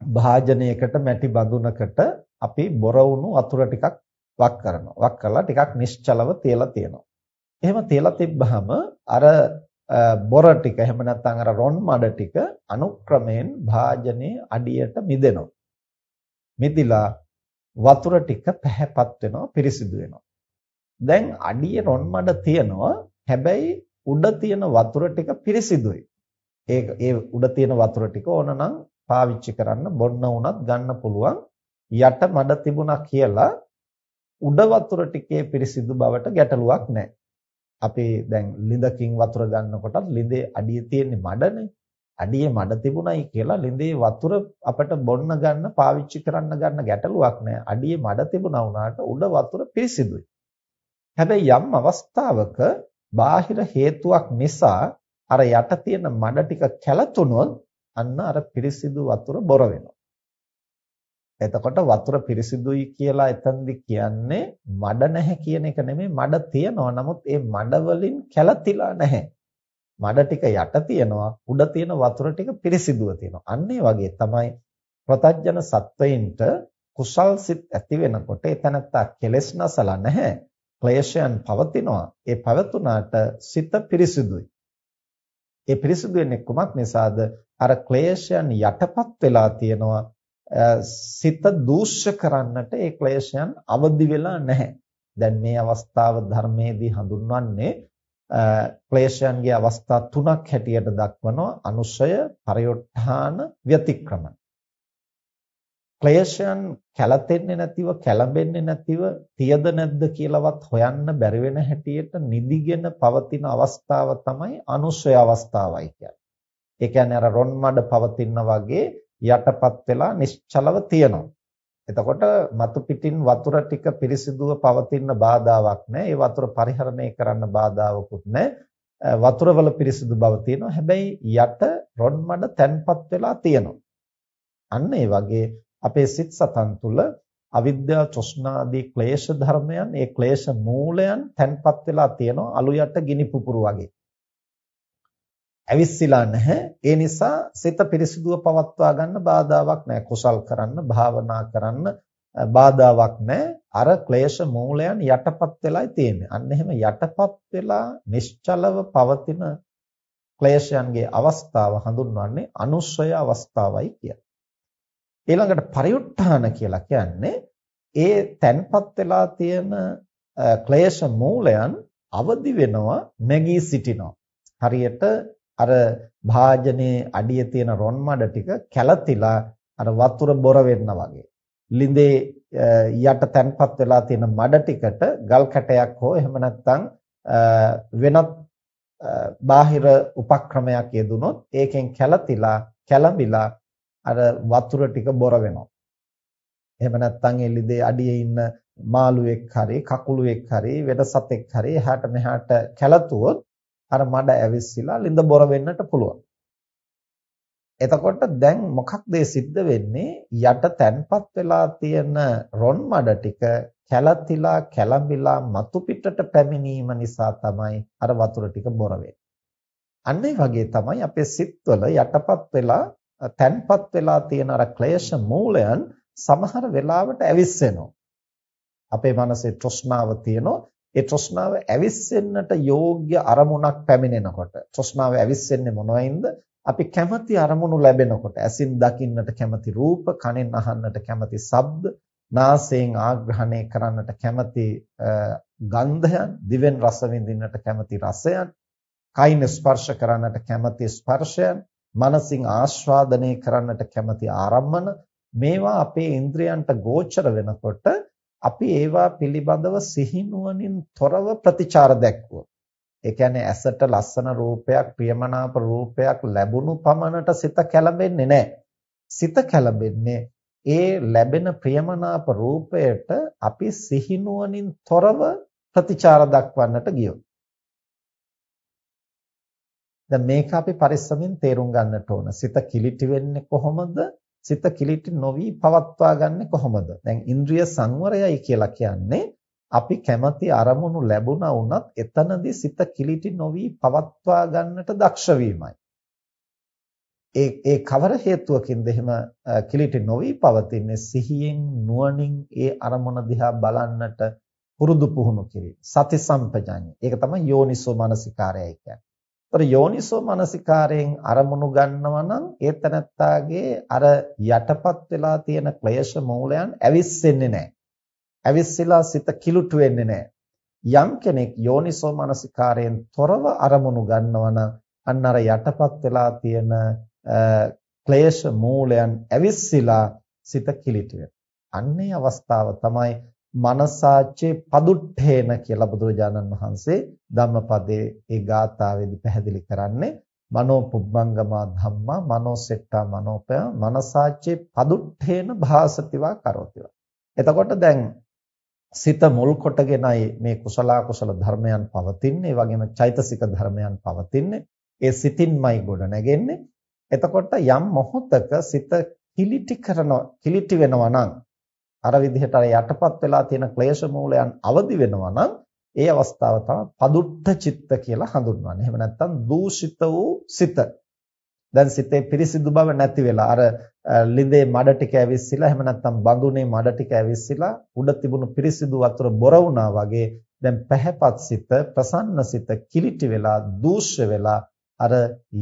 භාජනයකට මැටි බඳුනකට අපි බොර වුණු වතුර ටිකක් වක් කරනවා. වක් කරලා ටිකක් නිශ්චලව තියලා තියෙනවා. එහෙම තියලා තිබ්බහම අර බොර ටික එහෙම නැත්නම් අර රොන් මඩ ටික අනුක්‍රමයෙන් භාජනයේ අඩියට මිදෙනවා. මිදිලා වතුර ටික පැහැපත් වෙනවා පිරිසිදු වෙනවා. දැන් අඩියේ රොන් මඩ තියෙනවා හැබැයි උඩ තියෙන වතුර ටික පිරිසිදුයි. ඒ ඒ උඩ තියෙන වතුර ටික ඕනනම් පාවිච්චි කරන්න බොන්න උනත් ගන්න පුළුවන්. යට මඩ තිබුණා කියලා උඩ වතුර ටිකේ පිරිසිදු බවට ගැටලුවක් නැහැ. අපි දැන් ලිඳකින් වතුර ගන්නකොටත් ලිඳේ අඩිය තියෙන්නේ මඩනේ. අඩියේ මඩ තිබුණයි කියලා ලිඳේ වතුර අපිට බොන්න ගන්න පාවිච්චි කරන්න ගන්න ගැටලුවක් නෑ. අඩියේ මඩ තිබුණා වුණාට උඩ වතුර පිරිසිදුයි. හැබැයි යම් අවස්ථාවක බාහිර හේතුවක් නිසා අර යට තියෙන මඩ ටික කැළතුනොත් අන්න අර පිරිසිදු වතුර බොර වෙනවා. එතකොට වතුර පිරිසිදුයි කියලා එතනදි කියන්නේ මඩ නැහැ කියන එක නෙමෙයි මඩ තියෙනවා. නමුත් ඒ මඩ වලින් කැළතිලා නැහැ. මඩ ටික යට තියෙනවා උඩ තියෙන වතුර ටික පිරිසිදුව තියෙනවා. අන්න වගේ තමයි ප්‍රතඥ සත්වයින්ට කුසල් සිත් ඇති වෙනකොට එතනත්තා කෙලෙස් නැසලා නැහැ. ක්ලේශයන් පවතිනවා. ඒ පවතුනාට සිත පිරිසිදුයි. ඒ පිරිසිදු වෙන්නේ කුමක් නිසාද? අර ක්ලේශයන් යටපත් වෙලා තියෙනවා. සිත දූෂ්‍ය කරන්නට ඒ ක්ලේශයන් අවදි වෙලා නැහැ. දැන් මේ අවස්ථාව ධර්මයේදී හඳුන්වන්නේ ක්ලේශයන්ගේ අවස්ථා තුනක් හැටියට දක්වනවා අනුශය පරියොට්ඨාන ව්‍යතික්‍රම ක්ලේශයන් කැළතෙන්නේ නැතිව කැළඹෙන්නේ නැතිව තියද නැද්ද කියලාවත් හොයන්න බැරි වෙන හැටියට නිදිගෙන පවතින අවස්ථාව තමයි අනුශය අවස්ථාවයි කියන්නේ. ඒ කියන්නේ අර රොන් මඩ පවතින වගේ යටපත් වෙලා නිශ්චලව තියෙනවා. එතකොට මතු පිටින් වතුර ටික පිරිසිදුව පවතින බාධාවක් නැහැ. ඒ වතුර පරිහරණය කරන්න බාධාවකුත් නැහැ. වතුරවල පිරිසිදු බව තියෙනවා. හැබැයි යට රොන් මඩ තැන්පත් වෙලා තියෙනවා. අන්න ඒ වගේ අපේ සිත් සතන් තුළ අවිද්‍යාව තෘෂ්ණාදී ක්ලේශ ධර්මයන් ඒ ක්ලේශ මූලයන් තැන්පත් වෙලා තියෙනවා අලු යට ගිනි පුපුරු වගේ. ඇවිස්සීලා නැහැ. ඒ නිසා සිත පිරිසිදුව පවත්වා ගන්න බාධාවක් නැහැ. කුසල් කරන්න, භාවනා කරන්න බාධාවක් නැහැ. අර ක්ලේශ මූලයන් යටපත් වෙලායි තියෙන්නේ. අන්න එහෙම යටපත් වෙලා නිශ්චලව පවතින ක්ලේශයන්ගේ අවස්ථාව හඳුන්වන්නේ අනුස්සය අවස්ථාවයි කියන්නේ. ඊළඟට පරිඋත්ථාන කියලා කියන්නේ ඒ තැන්පත් වෙලා තියෙන ක්ලේශ මූලයන් අවදි වෙනවා නැගී සිටිනවා. හරියට අර භාජනයේ අඩිය තියෙන රොන් මඩ ටික කැළතිලා අර වතුර බොර වෙන්න වගේ. ලිඳේ යට තැන්පත් වෙලා තියෙන මඩ ටිකට ගල් කැටයක් හෝ එහෙම නැත්නම් වෙනත් බාහිර උපක්‍රමයක් යෙදුනොත් ඒකෙන් කැළතිලා කැළඹිලා අර වතුර ටික බොර වෙනවා. එහෙම නැත්නම් ඒ ලිඳේ අඩියේ ඉන්න මාළුවෙක් හරි කකුළුවෙක් හරි වෙන සතෙක් හරි එහාට මෙහාට කැළතුවොත් අර මඩ ඇවිස්සලා ලිඳ බොර වෙන්නට පුළුවන්. එතකොට දැන් මොකක්ද සිද්ධ වෙන්නේ යට තැන්පත් වෙලා තියෙන රොන් මඩ ටික කැළතිලා කැළඹිලා මතු පිටට පැමිණීම නිසා තමයි අර වතුර ටික බොර වෙන්නේ. අන්න වගේ තමයි අපේ සිත්වල යටපත් වෙලා තැන්පත් වෙලා තියෙන අර ක්ලේශ මූලයන් සමහර වෙලාවට ඇවිස්සෙනවා. අපේ මනසේ තෘෂ්ණාව තියෙනවා ඒ තෘෂ්ණාව ඇවිස්සෙන්නට යෝග්‍ය අරමුණක් පැමිණෙනකොට තෘෂ්ණාව ඇවිස්සෙන්නේ මොනවයින්ද? අපි කැමති අරමුණු ලැබෙනකොට ඇසින් දකින්නට කැමති රූප, කනෙන් අහන්නට කැමති ශබ්ද, නාසයෙන් ආග්‍රහණය කරන්නට කැමති ගන්ධයන්, දිවෙන් රස විඳින්නට කැමති රසයන්, කයින් ස්පර්ශ කරන්නට කැමති ස්පර්ශයන්, මනසින් ආස්වාදනය කරන්නට කැමති ආරම්මන මේවා අපේ ඉන්ද්‍රයන්ට ගෝචර වෙනකොට අපි ඒවා පිළිබඳව සිහිනුවණින් තොරව ප්‍රතිචාර දැක්වුවොත් ඒ කියන්නේ ඇසට ලස්සන රූපයක් ප්‍රියමනාප රූපයක් ලැබුණු පමණට සිත කැළඹෙන්නේ නැහැ. සිත කැළඹෙන්නේ ඒ ලැබෙන ප්‍රියමනාප රූපයට අපි සිහිනුවණින් තොරව ප්‍රතිචාර දක්වන්නට ගියොත්. දැන් මේක අපි පරිස්සමින් තේරුම් ගන්නට ඕන. සිත කිලිටි වෙන්නේ කොහොමද? සිත කිලිටි නොවි පවත්වා ගන්නෙ කොහොමද? දැන් ඉන්ද්‍රිය සංවරයයි කියලා කියන්නේ අපි කැමති අරමුණු ලැබුණා වුණත් එතනදී සිත කිලිටි නොවි පවත්වා ගන්නට දක්ෂ වීමයි. ඒ ඒ කවර හේතුවකින්ද එහෙම කිලිටි නොවි පවතින්නේ සිහියෙන් නුවණින් ඒ අරමුණ දිහා බලන්නට පුරුදු පුහුණු කිරීම. සති සම්පජාඤ්ඤය. ඒක තමයි යෝනිසෝ මනසිකාරයයි කියන්නේ. ඒතර යෝනිසෝ මනසිකාරයෙන් අරමුණු ගන්නවා නම් ඒ තනත්තාගේ අර යටපත් වෙලා තියෙන ක්ලේශ මූලයන් ඇවිස්සෙන්නේ නැහැ. ඇවිස්සලා සිත කිලුටු වෙන්නේ නැහැ. යම් කෙනෙක් යෝනිසෝ මනසිකාරයෙන් තොරව අරමුණු ගන්නවා නම් අන්න අර යටපත් වෙලා තියෙන ක්ලේශ මූලයන් ඇවිස්සලා සිත කිලිටු වෙනවා. අන්නේ අවස්ථාව තමයි මනසාචේ පදුට්ඨේන කියලා බුදුරජාණන් වහන්සේ ධම්මපදයේ ඒ ගාථාවේදී පැහැදිලි කරන්නේ. මනෝ පුබ්බංගමා ධම්මා මනෝ සෙට්ටා මනෝපය මනසාච්චේ පදුට්ඨේන භාසතිවා කරෝතිවා. එතකොට දැන් සිත මුල් කොටගෙනයි මේ කුසල කුසල ධර්මයන් පවතින්නේ ඒ වගේම චෛතසික ධර්මයන් පවතින්නේ ඒ සිතින්මයි ගොඩ නැගෙන්නේ. එතකොට යම් මොහොතක සිත කිලිටි කරන කිලිටි වෙනවා නම් අර විදිහට අර යටපත් වෙලා තියෙන ක්ලේශ මූලයන් අවදි වෙනවා නම් ඒ අවස්ථාව තමයි පදුට්ඨ චිත්ත කියලා හඳුන්වන්නේ. එහෙම නැත්නම් දූෂිත වූ සිත. දැන් සිතේ පිරිසිදු බව නැති වෙලා අර ලිඳේ මඩ ටික ඇවිස්සিলা එහෙම නැත්නම් බඳුනේ මඩ ටික ඇවිස්සিলা උඩ තිබුණු පිරිසිදු වතුර බොර වුණා වගේ දැන් පැහැපත් සිත ප්‍රසන්න සිත කිලිටි වෙලා දූෂ්‍ය වෙලා අර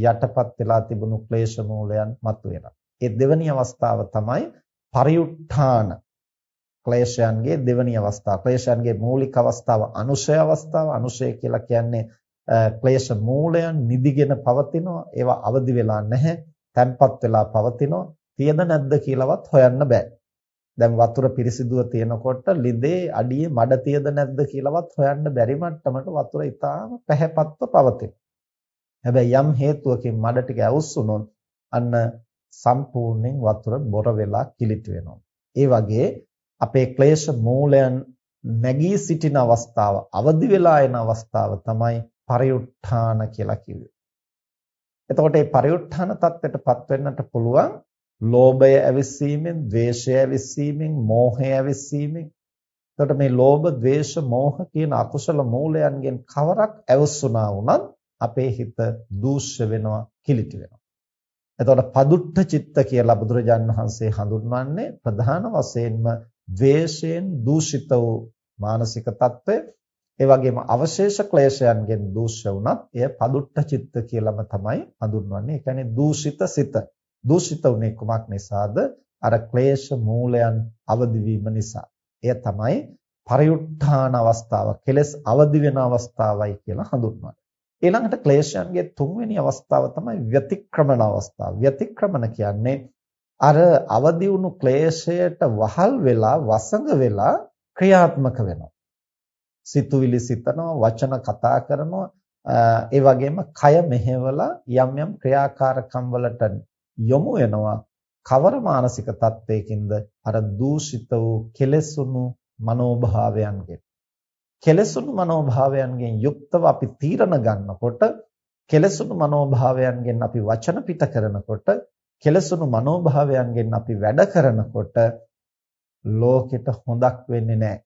යටපත් වෙලා තිබුණු ක්ලේශ මූලයන් මතුවෙනවා. ඒ දෙවැනි අවස්ථාව තමයි පරිඋත්ථාන ක්ලේශයන්ගේ දෙවැනි අවස්ථාව. ක්ලේශයන්ගේ මූලික අවස්ථාව අනුශය අවස්ථාව. අනුශය කියලා කියන්නේ ක්ලේශ මූලයන් නිදිගෙන පවතිනවා. ඒවා අවදි වෙලා නැහැ. තැම්පත් වෙලා පවතිනවා. තියද නැද්ද කියලාවත් හොයන්න බෑ. දැන් වතුර පිරිසිදුව තියෙනකොට ලිඳේ අඩියේ මඩ තියද නැද්ද කියලාවත් හොයන්න බැරි මට්ටමට වතුර ඊටාම පැහැපත්ව පවතිනවා. හැබැයි යම් හේතුවකින් මඩ ටික ඇවුස්සුනොත් අන්න සම්පූර්ණයෙන් වතුර බොර වෙලා කිලිට වෙනවා. ඒ වගේ අපේ ක්ලේශ මූලයන් නැගී සිටින අවස්ථාව අවදි වෙලා එන අවස්ථාව තමයි පරිඋත්ථාන කියලා කිව්වේ. එතකොට මේ පරිඋත්ථාන தත්ත්වයටපත් වෙන්නට පුළුවන් ලෝභය ඇවිස්සීමෙන්, ද්වේෂය ඇවිස්සීමෙන්, මෝහය ඇවිස්සීමෙන්. එතකොට මේ ලෝභ, ද්වේෂ, මෝහ කියන අකුසල මූලයන්ගෙන් කවරක් ඇවසුනා වුණත් අපේ හිත දූෂ්‍ය වෙනවා, කිලිටි වෙනවා. එතකොට පදුට්ඨ චිත්ත කියලා බුදුරජාන් වහන්සේ හඳුන්වන්නේ ප්‍රධාන වශයෙන්ම ද්වේෂයෙන් දූෂිත වූ මානසික తত্ত্বය ඒ වගේම අවශේෂ ක්ලේශයන්ගෙන් දූෂ්‍ය වුණත් එය paduṭṭha citta කියලාම තමයි හඳුන්වන්නේ. ඒ කියන්නේ දූෂිත සිත. දූෂිත වුනේ කුමක් නිසාද? අර ක්ලේශ මූලයන් අවදි නිසා. එය තමයි පරිඋත්ථාන අවස්ථාව, කෙලස් අවදි වෙන අවස්ථාවයි කියලා හඳුන්වන්නේ. ඊළඟට ක්ලේශයන්ගේ තුන්වෙනි අවස්ථාව තමයි ව්‍යතික්‍රමන අවස්ථාව. ව්‍යතික්‍රමන කියන්නේ අර අවදි වුණු ක්ලේශයට වහල් වෙලා වසඟ වෙලා ක්‍රියාත්මක වෙනවා. සිතුවිලි සිතනවා, වචන කතා කරනවා, ඒ වගේම කය මෙහෙवला යම් යම් ක්‍රියාකාරකම් වලට යොමු වෙනවා. කවර මානසික තත්වයකින්ද අර දූෂිත වූ කෙලෙසුණු මනෝභාවයන්ගෙන් කෙලෙසුණු මනෝභාවයන්ගෙන් යුක්තව අපි තීරණ ගන්නකොට කෙලෙසුණු මනෝභාවයන්ගෙන් අපි වචන පිට කරනකොට කෙලසුණු මනෝභාවයන්ගෙන් අපි වැඩ කරනකොට ලෝකෙට හොඳක් වෙන්නේ නැහැ.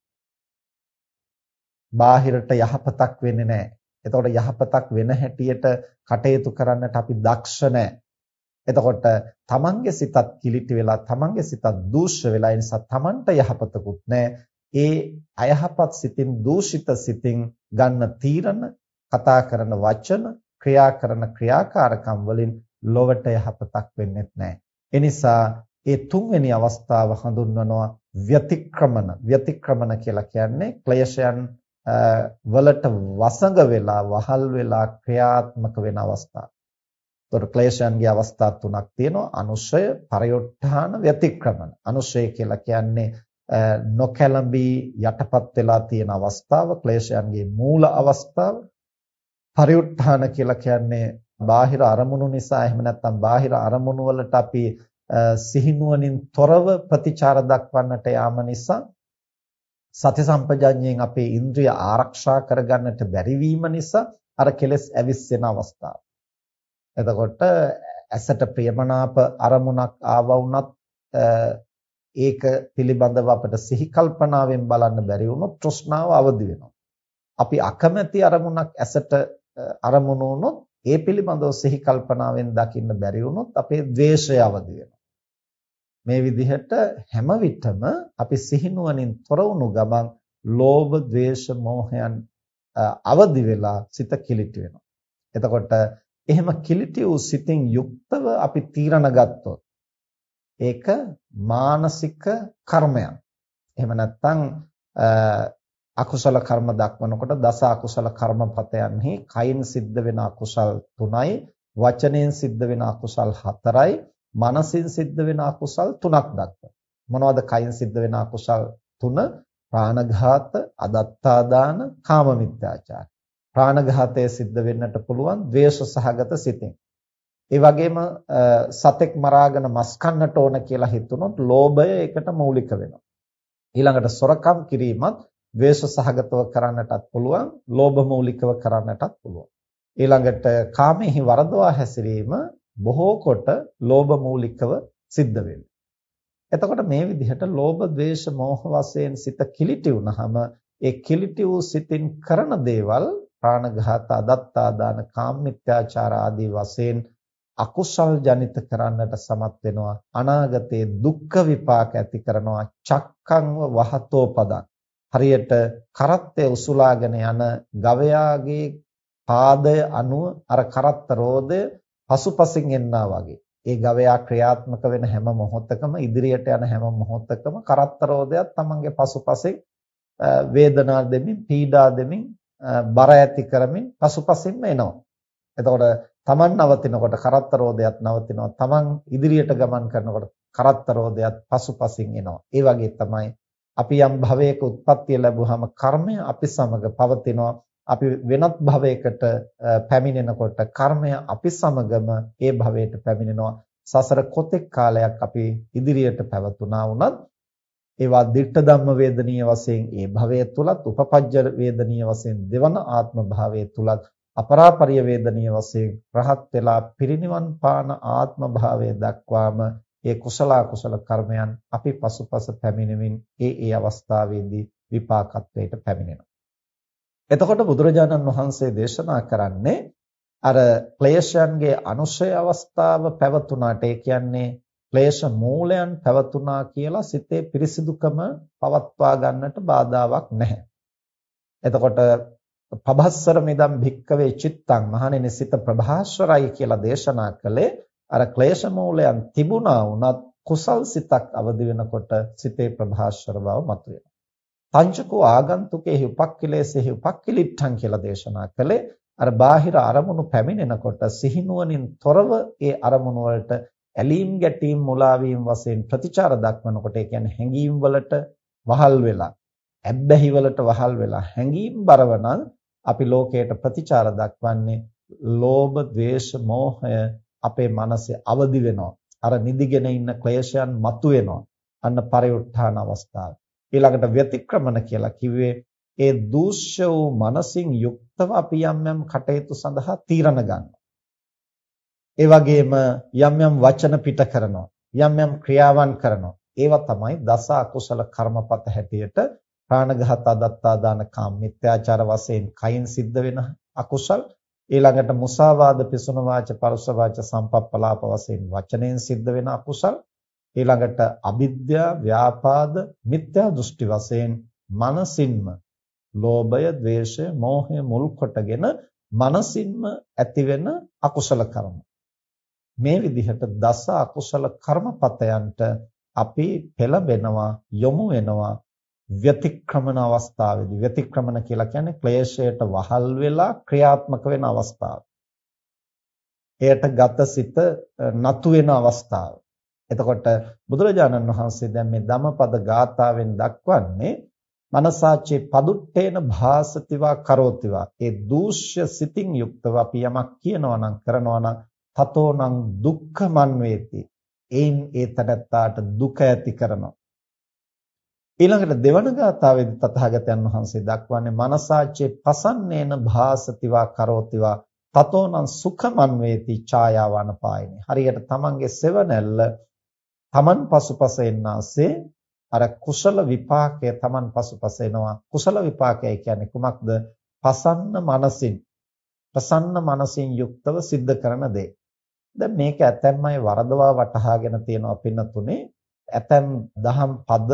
බාහිරට යහපතක් වෙන්නේ නැහැ. එතකොට යහපතක් වෙන හැටියට කටයුතු කරන්නට අපි දක්ෂ නැහැ. එතකොට තමන්ගේ සිතත් කිලිටි වෙලා තමන්ගේ සිතත් දූෂ්‍ය වෙලා ඒ නිසා තමන්ට යහපතකුත් නැහැ. ඒ අයහපත් සිතින් දූෂිත සිතින් ගන්න තීරණ කතා කරන වචන ක්‍රියා කරන ක්‍රියාකාරකම් වලින් ලොවට යහපතක් වෙන්නේ නැහැ. ඒ නිසා ඒ තුන්වෙනි අවස්ථාව හඳුන්වනවා ව්‍යතික්‍රමන. ව්‍යතික්‍රමන කියලා කියන්නේ ක්ලේශයන් වලට වසඟ වෙලා වහල් වෙලා ක්‍රියාත්මක වෙන අවස්ථා. ඒතකොට ක්ලේශයන්ගේ අවස්ථා තුනක් තියෙනවා. අනුශය, පරයොට්ඨාන, ව්‍යතික්‍රමන. අනුශය කියලා කියන්නේ නොකැළඹී යටපත් වෙලා තියෙන අවස්ථාව, ක්ලේශයන්ගේ මූල අවස්ථාව. පරයොට්ඨාන කියලා කියන්නේ බාහිර අරමුණු නිසා එහෙම නැත්නම් බාහිර අරමුණු වලට අපි සිහිනුවණින් තොරව ප්‍රතිචාර දක්වන්නට යාම නිසා සති සම්පජඤ්ඤයෙන් අපේ ඉන්ද්‍රිය ආරක්ෂා කරගන්නට බැරි නිසා අර කෙලෙස් ඇවිස්සෙන අවස්ථාව. එතකොට ඇසට ප්‍රියමනාප අරමුණක් ආව වුණත් ඒක පිළිබඳව අපිට සිහි කල්පනාවෙන් බලන්න බැරි වුණොත් තෘෂ්ණාව අවදි වෙනවා. අපි අකමැති අරමුණක් ඇසට අරමුණු වුණොත් ඒ පිළිබඳව සිහි කල්පනාවෙන් දකින්න බැරි වුණොත් අපේ ද්වේෂය අවදි වෙනවා. මේ විදිහට හැම විටම අපි සිහිනුවණින් තොර වුණු ගමන් ලෝභ, ද්වේෂ, මෝහයන් අවදි වෙලා සිත කිලිටි වෙනවා. එතකොට එහෙම කිලිටි වූ සිතින් යුක්තව අපි තීරණ ගත්තොත් ඒක මානසික කර්මයක්. එහෙම නැත්නම් අකුසල කර්ම දක්වනකොට දස අකුසල කර්මපතයන්හි කයින් සිද්ධ වෙන අකුසල් 3යි වචනයෙන් සිද්ධ වෙන අකුසල් 4යි මනසින් සිද්ධ වෙන අකුසල් 3ක් දක්වනවා මොනවද කයින් සිද්ධ වෙන අකුසල් 3 ප්‍රාණඝාත අදත්තාදාන කාම මිත්‍යාචාර ප්‍රාණඝාතය සිද්ධ වෙන්නට පුළුවන් ද්වේෂ සහගත සිතින්. ඒ වගේම සතෙක් මරාගෙන මස් කන්නට ඕන කියලා හිතුනොත් ලෝභය ඒකට මූලික වෙනවා. ඊළඟට සොරකම් කිරීමත් ද්වේෂ සහගතව කරන්නටත් පුළුවන්, ලෝභ මූලිකව කරන්නටත් පුළුවන්. ඊළඟට කාමෙහි වරදවා හැසිරීම බොහෝ කොට ලෝභ මූලිකව සිද්ධ වෙනවා. එතකොට මේ විදිහට ලෝභ, ද්වේෂ, මෝහ වශයෙන් සිත කිලිටි වුනහම ඒ කිලිටි වූ සිතින් කරන දේවල් ප්‍රාණඝාත, අදත්තා දාන, කාමමිත්‍යාචාර ආදී වශයෙන් අකුසල් ජනිත කරන්නට සමත් වෙනවා අනාගතයේ දුක්ඛ විපාක ඇති කරනවා චක්කංව වහතෝ පදං හරියට කරත්තේ උසුලාගෙන යන ගවයාගේ පාදය අනුව අර කරත්ත රෝදය පසුපසින් එන්නා වගේ ඒ ගවයා ක්‍රියාත්මක වෙන හැම මොහොතකම ඉදිරියට යන හැම මොහොතකම කරත්ත රෝදයක් තමන්ගේ පසුපසින් වේදනා දෙමින් පීඩා දෙමින් බර ඇති කරමින් පසුපසින්ම එනවා එතකොට තමන් නවතිනකොට කරත්ත රෝදයක් නවතිනවා. තමන් ඉදිරියට ගමන් කරනකොට කරත්ත රෝදයක් පසුපසින් එනවා. ඒ වගේ තමයි අපි යම් භවයක උත්පත්ති ලැබුවාම කර්මය අපි සමග පවතිනවා. අපි වෙනත් භවයකට පැමිණෙනකොට කර්මය අපි සමගම ඒ භවයට පැමිණෙනවා. සසර කොතෙක් කාලයක් අපි ඉදිරියට පැවතුනා වුණත් ඒවා ditta ධම්ම වේදනීය වශයෙන් ඒ භවය තුලත් උපපජ්ජ වේදනීය වශයෙන් දෙවන ආත්ම භාවයේ තුලත් අපරාපරිය වේදනීය වශයෙන් රහත් වෙලා පිරිනිවන් පාන ආත්ම භාවය දක්වාම ඒ කුසල කුසල කර්මයන් අපි පසුපස පැමිණෙමින් ඒ ඒ අවස්ථාවේදී විපාකත්වයට පැමිණෙනවා. එතකොට බුදුරජාණන් වහන්සේ දේශනා කරන්නේ අර ක්ලේශයන්ගේ අනුශය අවස්ථාව පැවතුනාට ඒ කියන්නේ ක්ලේශ මූලයන් පැවතුනා කියලා සිතේ පිරිසිදුකම පවත්වා ගන්නට බාධාවක් නැහැ. එතකොට පබස්සර මිදම් භික්කවේ චිත්තං මහණෙනි සිත ප්‍රභාස්වරයි කියලා දේශනා කළේ අර ක්ලේශ මූලයන් තිබුණා වුණත් කුසල් සිතක් අවදි වෙනකොට සිතේ ප්‍රභාස්වර බව මතුවෙනවා. පංචකෝ ආගන්තුකේහි උපක්ඛිලේසෙහි උපක්ඛිලිට්ඨං කියලා දේශනා කළේ අර බාහිර අරමුණු පැමිණෙනකොට සිහිනුවණින් තොරව ඒ අරමුණු වලට ඇලීම් ගැටීම් මුලාවීම් වශයෙන් ප්‍රතිචාර දක්වනකොට ඒ කියන්නේ හැඟීම් වලට වහල් වෙලා ඇබ්බැහි වලට වහල් වෙලා හැඟීම් බරවනම් අපි ලෝකයට ප්‍රතිචාර දක්වන්නේ ලෝභ, ද්වේෂ, මෝහය අපේ මනසේ අවදි වෙනවා. අර නිදිගෙන ඉන්න ක්ලේශයන් මතුවෙනවා. අන්න පරිඋත්ථාන අවස්ථාව. ඊළඟට ව්‍යතික්‍රමන කියලා කිව්වේ ඒ දූෂ්‍ය වූ මනසින් යුක්තව අපි යම් යම් කටයුතු සඳහා තීරණ ගන්නවා. ඒ වගේම යම් යම් වචන පිට කරනවා. යම් යම් ක්‍රියාවන් කරනවා. ඒවා තමයි දස අකුසල කර්මපත හැටියට ප්‍රාණඝාත අදත්තා දාන කාම මිත්‍යාචාර වශයෙන් කයින් සිද්ධ වෙන අකුසල් ඊළඟට මුසාවාද පිසුන වාච පරුස වාච සම්පප්පලාප වශයෙන් වචනයෙන් සිද්ධ වෙන අකුසල් ඊළඟට අවිද්‍යා ව්‍යාපාද මිත්‍යා දෘෂ්ටි වශයෙන් මනසින්ම ලෝභය ද්වේෂය මෝහය මුල් කොටගෙන මනසින්ම ඇතිවෙන අකුසල කර්ම. මේ විදිහට දස අකුසල කර්මපතයන්ට අපි පෙළඹෙනවා යොමු වෙනවා ව්‍යතික්‍රමන අවස්ථාවේදී ව්‍යතික්‍රමන කියලා කියන්නේ ක්ලේශයට වහල් වෙලා ක්‍රියාත්මක වෙන අවස්ථාව. එයට ගතසිත නතු වෙන අවස්ථාව. එතකොට බුදුරජාණන් වහන්සේ දැන් මේ ධම්මපද ගාථාවෙන් දක්වන්නේ මනසාචේ පදුට්ටේන භාසතිවා කරෝතිවා ඒ දූෂ්‍ය සිතින් යුක්තව අපි යමක් කියනවා නම් කරනවා නම් තතෝනම් දුක්ඛමන් වේති එයින් ඒ තනත්තාට දුක ඇති කරනවා ඊළඟට දෙවන ගාථාවේදී තථාගතයන් වහන්සේ දක්වන්නේ මනසාචේ පසන්නේන භාසතිවා කරෝතිවා තතෝනං සුඛමන් වේති ඡායාවන පායිනේ. හරියට තමන්ගේ සෙවණැල්ල තමන් පසුපස එන්නාසේ අර කුසල විපාකය තමන් පසුපස එනවා කුසල විපාකය කියන්නේ කුමක්ද? පසන්න මනසින්. ප්‍රසන්න මනසින් යුක්තව සිද්ධ කරන දේ. දැන් මේක ඇතැම් අය වරදවා වටහාගෙන තියෙනවා පින්නතුනේ. ඇතැම් දහම් පද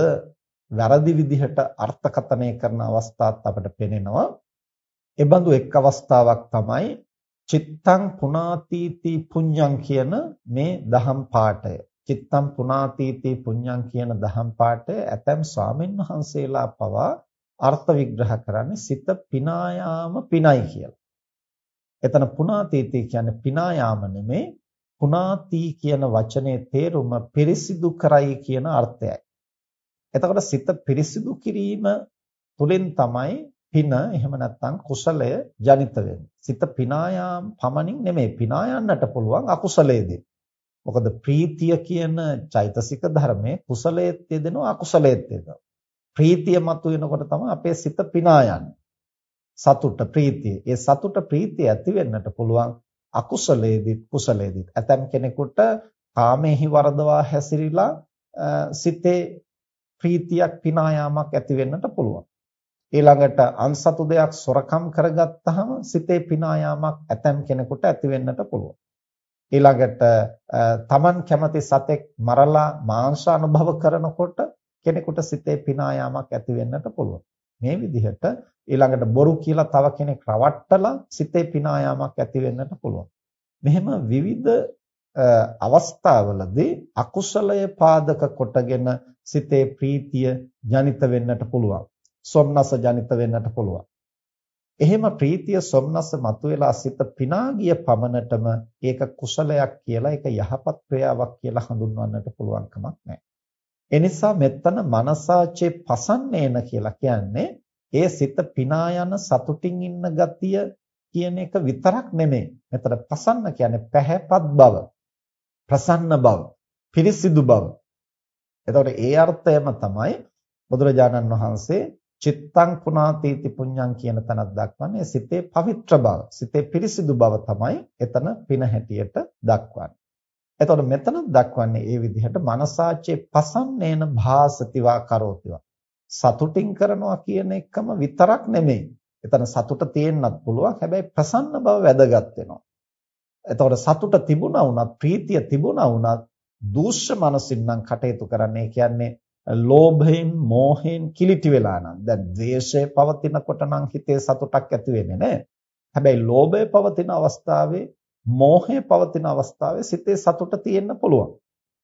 වැරදි විදිහට අර්ථකථනය කරන අවස්ථාත් අපට පෙනෙනවා. ඒ බඳු එක් අවස්ථාවක් තමයි චිත්තං පුනාතීති පුඤ්ඤං කියන මේ දහම් පාඨය. චිත්තං පුනාතීති පුඤ්ඤං කියන දහම් පාඨය ඇතැම් ස්වාමින් වහන්සේලා පවා අර්ථ විග්‍රහ කරන්නේ සිත පිනායාම පිනයි කියලා. එතන පුනාතීති කියන්නේ පිනායාම නෙමේ පුනාති කියන වචනේ තේරුම පිරිසිදු කරයි කියන අර්ථයයි. එතකොට සිත පිරිසිදු කිරීම තුළින් තමයි පින එහෙම නැත්නම් කුසලය ජනිත වෙන්නේ. සිත පිනායාම් පමණින් නෙමෙයි පිනායන්නට පුළුවන් අකුසලයේදී. මොකද ප්‍රීතිය කියන චෛතසික ධර්මයේ කුසලයේත් යෙදෙනවා අකුසලයේත් යෙදෙනවා. ප්‍රීතිය මතුවෙනකොට තමයි අපේ සිත පිනායන්නේ. සතුට ප්‍රීතිය. ඒ සතුට ප්‍රීතිය ඇති වෙන්නට පුළුවන් අකුසලයේදීත් කුසලයේදීත්. ඇතම් කෙනෙකුට කාමෙහි වරදවා හැසිරීලා සිතේ ප්‍රීතියක් පිනායාමක් ඇති වෙන්නට පුළුවන්. ඊළඟට අන්සතු දෙයක් සොරකම් කරගත්තාම සිතේ පිනායාමක් ඇතම් කෙනෙකුට ඇති වෙන්නට පුළුවන්. ඊළඟට තමන් කැමති සතෙක් මරලා මාංශ අනුභව කරනකොට කෙනෙකුට සිතේ පිනායාමක් ඇති වෙන්නට පුළුවන්. මේ විදිහට ඊළඟට බොරු කියලා තව කෙනෙක් රවට්ටලා සිතේ පිනායාමක් ඇති වෙන්නට පුළුවන්. මෙහෙම විවිධ අවස්ථාවලදී අකුසලය පාදක කොටගෙන සිතේ ප්‍රීතිය ජනිත වෙන්නට පුළුවන්. සොම්නස ජනිත වෙන්නට පුළුවන්. එහෙම ප්‍රීතිය සොම්නස මතුවලා සිත පිනා ගිය පමණටම ඒක කුසලයක් කියලා ඒක යහපත් ක්‍රියාවක් කියලා හඳුන්වන්නට පුළුවන් කමක් නැහැ. එනිසා මෙතන මනසාචේ පසන්නේන කියලා කියන්නේ ඒ සිත පිනා යන සතුටින් ඉන්න ගතිය කියන එක විතරක් නෙමෙයි. මෙතන පසන්න කියන්නේ පැහැපත් බව, ප්‍රසන්න බව, පිරිසිදු බව. එතකොට ඒ අර්ථයම තමයි බුදුරජාණන් වහන්සේ චිත්තං පුනාතීති පුඤ්ඤං කියන තැනක් දක්වන්නේ සිතේ පවිත්‍ර බව, සිතේ පිරිසිදු බව තමයි එතන පින හැටියට දක්වන්නේ. එතකොට මෙතන දක්වන්නේ ඒ විදිහට මනසාචේ පසන්නේන භාසතිවා කරෝතිවා. සතුටින් කරනවා කියන එකම විතරක් නෙමෙයි. එතන සතුට තියෙන්නත් පුළුවන්. හැබැයි ප්‍රසන්න බව වැදගත් වෙනවා. එතකොට සතුට තිබුණා වුණත් ප්‍රීතිය තිබුණා වුණත් දූෂ්‍ය මනසින් නම් කටයුතු කරන්නේ කියන්නේ ලෝභයෙන් මෝහයෙන් කිලිටි වෙලා නම් දැන් ද්වේෂය පවතිනකොට නම් හිතේ සතුටක් ඇති වෙන්නේ නැහැ. හැබැයි ලෝභය පවතින අවස්ථාවේ මෝහය පවතින අවස්ථාවේ සිතේ සතුට තියෙන්න පුළුවන්.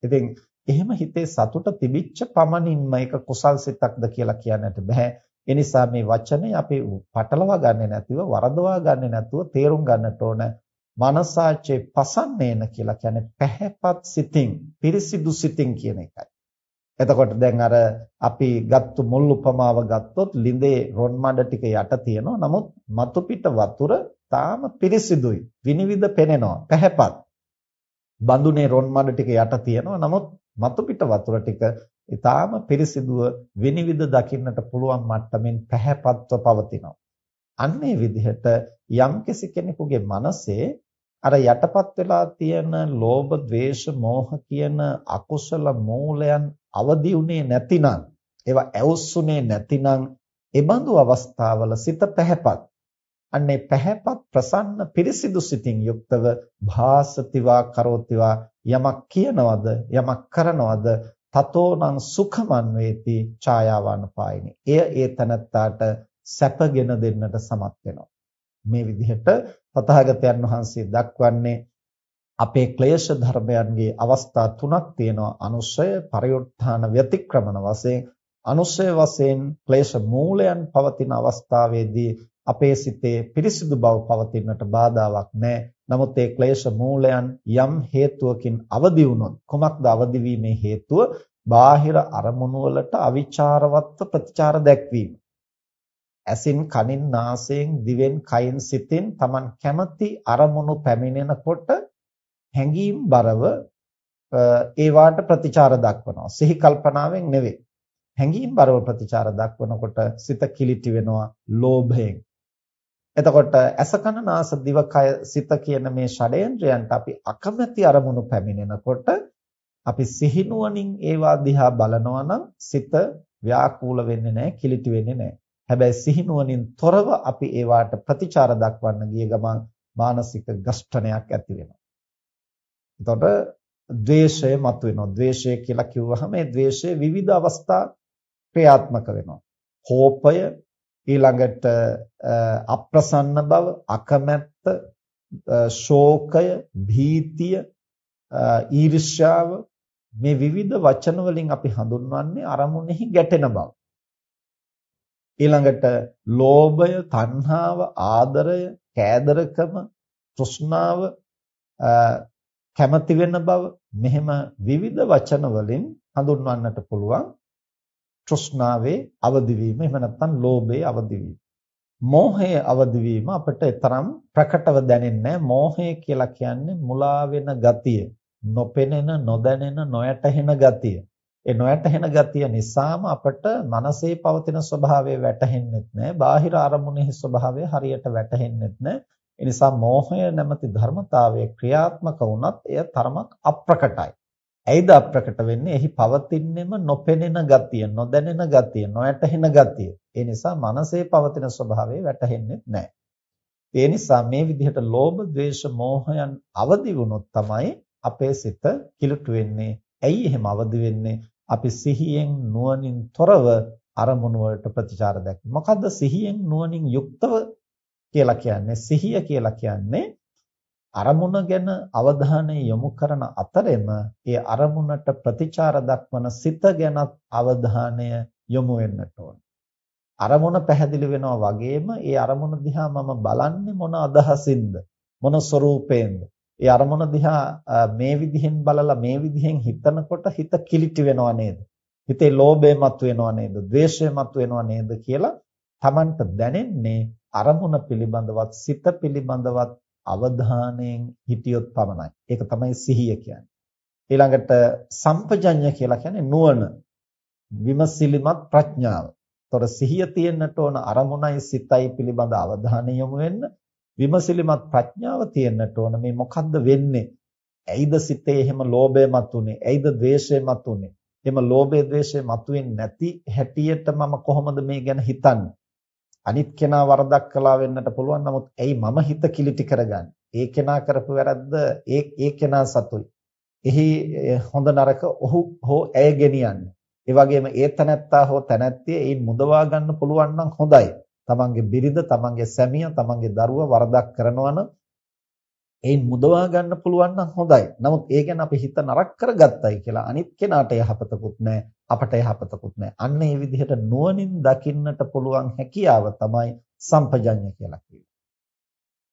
ඉතින් එහෙම හිතේ සතුට තිබිච්ච පමණින්ම ඒක කුසල් සිතක්ද කියලා කියන්නට බෑ. ඒ නිසා මේ වචනේ අපි පටලවා ගන්නෙ නැතිව වරදවා ගන්නෙ නැතුව තේරුම් ගන්නට ඕන මනසාචේ පසන්නේන කියලා කියන්නේ පැහැපත් සිතින් පිරිසිදු සිතින් කියන එකයි. එතකොට දැන් අර අපි ගත්තු මුල් උපමාව ගත්තොත් ලිඳේ රොන් මඩ ටික යට තියෙනවා. නමුත් මතු පිට වතුර තාම පිරිසිදුයි. විනිවිද පෙනෙනවා. පැහැපත්. බඳුනේ රොන් මඩ ටික යට තියෙනවා. නමුත් මතු පිට වතුර ටික ඊටාම පිරිසිදුව විනිවිද දකින්නට පුළුවන් මට්ටමින් පැහැපත්ව පවතිනවා. අන්නේ විදිහට යම්කිසි කෙනෙකුගේ මනසේ අර යටපත් වෙලා තියෙන ලෝභ, ද්වේෂ, මෝහ කියන අකුසල මූලයන් අවදි උනේ නැතිනම් ඒවා ඇවුස්සුනේ නැතිනම් එබඳු අවස්ථාවල සිත පැහැපත්. අන්නේ පැහැපත් ප්‍රසන්න පිරිසිදු සිතින් යුක්තව භාසතිවා කරෝතිවා යමක් කියනවද යමක් කරනවද තතෝනං සුඛමන් වේති ඡායාවාන පායිනි එය ඒ තනත්තාට සැපගෙන දෙන්නට සමත් වෙනවා. මේ විදිහට තථාගතයන් වහන්සේ දක්වන්නේ අපේ ක්ලේශ ධර්මයන්ගේ අවස්ථා තුනක් තියෙනවා අනුශය පරිඋත්ථාන ව්‍යතික්‍රමන වශයෙන් අනුශය වශයෙන් ක්ලේශ මූලයන් පවතින අවස්ථාවේදී අපේ සිතේ පිරිසිදු බව පවතින්නට බාධාවක් නැහැ. නමුත් ඒ ක්ලේශ මූලයන් යම් හේතුවකින් අවදි වුණොත් කොමක්ද අවදි වීමේ හේතුව? බාහිර අරමුණු වලට අවිචාරවත්ව ප්‍රතිචාර දැක්වීම. ඇසින් කනින් නාසයෙන් දිවෙන් කයින් සිතින් Taman කැමති අරමුණු පැමිණෙනකොට හැඟීම් බරව ඒ වාට ප්‍රතිචාර දක්වනවා. සිහි කල්පනාවෙන් නෙවෙයි. හැඟීම් බරව ප්‍රතිචාර දක්වනකොට සිත කිලිටි වෙනවා ලෝභයෙන්. එතකොට අසකන නාස දිවකය සිත කියන මේ ෂඩේන්ද්‍රයන්ට අපි අකමැති අරමුණු පැමිණෙනකොට අපි සිහිනුවණින් ඒවා දිහා බලනවා නම් සිත ව්‍යාකූල වෙන්නේ නැහැ කිලිටි වෙන්නේ නැහැ. හැබැයි සිහිනුවණින් තොරව අපි ඒවාට ප්‍රතිචාර දක්වන්න ගිය ගමන් මානසික ගෂ්ඨනයක් ඇති වෙනවා. එතකොට ද්වේෂය මතුවෙනවා. ද්වේෂය කියලා කිව්වහම ඒ ද්වේෂයේ විවිධ අවස්ථා ක්‍රියාත්මක වෙනවා. කෝපය ඊළඟට අප්‍රසන්න බව, අකමැත්ත, ශෝකය, භීතිය, ඊර්ෂ්‍යාව මේ විවිධ වචන වලින් අපි හඳුන්වන්නේ අරමුණෙහි ගැටෙන බව. ඊළඟට ලෝභය, තණ්හාව, ආදරය, කෑදරකම, තෘෂ්ණාව කැමති වෙන බව මෙහෙම විවිධ වචන වලින් හඳුන්වන්නට පුළුවන්. තෘෂ්ණාවේ අවදි වීම එහෙම නැත්නම් ලෝභයේ අවදි වීම. මෝහයේ අවදි වීම අපිට තරම් ප්‍රකටව දැනෙන්නේ මෝහය කියලා කියන්නේ මුලා වෙන ගතිය නොපෙනෙන නොදැනෙන නොයැටහෙන ගතිය. ඒ නොයැටහෙන ගතිය නිසාම අපට මනසේ පවතින ස්වභාවය වැටහෙන්නෙත් නැහැ බාහිර අරමුණෙහි ස්වභාවය හරියට වැටහෙන්නෙත් නැහැ ඒ නිසා මෝහය නැමැති ධර්මතාවය ක්‍රියාත්මක වුණත් එය තරමක් අප්‍රකටයි ඇයිද අප්‍රකට වෙන්නේ? එහි පවතින්නෙම නොපෙනෙන ගතිය, නොදැනෙන ගතිය, නොයැටහෙන ගතිය. ඒ නිසා මනසේ පවතින ස්වභාවය වැටහෙන්නේ නැහැ. ඒ නිසා මේ විදිහට ලෝභ, ද්වේෂ, මෝහයන් අවදි වුණොත් තමයි අපේ සිත කිලුට වෙන්නේ. ඇයි එහෙම අවදි වෙන්නේ? අපි සිහියෙන් නුවණින් තොරව අරමුණු වලට ප්‍රතිචාර දක්වන. මොකද්ද සිහියෙන් නුවණින් යුක්තව කියලා කියන්නේ? සිහිය කියලා කියන්නේ අරමුණ ගැන අවධානය යොමු කරන අතරෙම ඒ අරමුණට ප්‍රතිචාර දක්වන සිත ගැනත් අවධානය යොමු වෙන්නට ඕන. අරමුණ පැහැදිලි වෙනවා වගේම ඒ අරමුණ දිහා මම බලන්නේ මොන අදහසින්ද මොන ස්වરૂපයෙන්ද ඒ අරමුණ දිහා මේ විදිහෙන් බලලා මේ විදිහෙන් හිතනකොට හිත කිලිටි වෙනව නේද හිතේ ලෝභය මතුවෙනව නේද ද්වේෂය මතුවෙනව නේද කියලා Tamanට දැනෙන්නේ අරමුණ පිළිබඳවත් සිත පිළිබඳවත් අවධානයෙන් හිටියොත් පමණයි. ඒක තමයි සිහිය කියන්නේ. ඊළඟට සම්පජඤ්ඤ කියලා කියන්නේ නුවණ. විමසිලිමත් ප්‍රඥාව. ତොර සිහිය තියෙන්නට ඕන අරමුණයි සිතයි පිළිබඳ අවධානය යොමු වෙන්න. විමසිලිමත් ප්‍රඥාව තියෙන්නට ඕන මේ මොකද්ද වෙන්නේ? ඇයිද සිතේ එහෙම ලෝභය මතුනේ? ඇයිද ද්වේෂය මතුනේ? එහෙම ලෝභය ද්වේෂය මතුවෙන්නේ නැති හැටියට මම කොහොමද මේ ගැන හිතන්නේ? අනිත් කෙනා වරදක් කළා වෙන්නට පුළුවන් නමුත් ඇයි මම හිත කිලිටි කරගන්නේ? ඒ කෙනා කරපු වැරද්ද ඒ ඒ කෙනා සතුයි. එහි හොඳ නරක ඔහු හෝ ඇය ගෙනියන්නේ. ඒ වගේම ඒ තනත්තා හෝ තනත්තිය ඒන් මුදවා ගන්න පුළුවන් නම් හොඳයි. තමන්ගේ බිරිඳ, තමන්ගේ සැමියා, තමන්ගේ දරුවා වරදක් කරනවා නම් ඒන් මුදවා ගන්න පුළුවන් නම් හොඳයි. නමුත් ඒ ගැන අපි හිත නරක කරගත්තයි කියලා අනිත් කෙනාට යහපතකුත් නැහැ. අපට යහපතකුත් නැහැ. අන්න ඒ විදිහට නුවණින් දකින්නට පුළුවන් හැකියාව තමයි සම්පජඤ්ඤ කියලා කියන්නේ.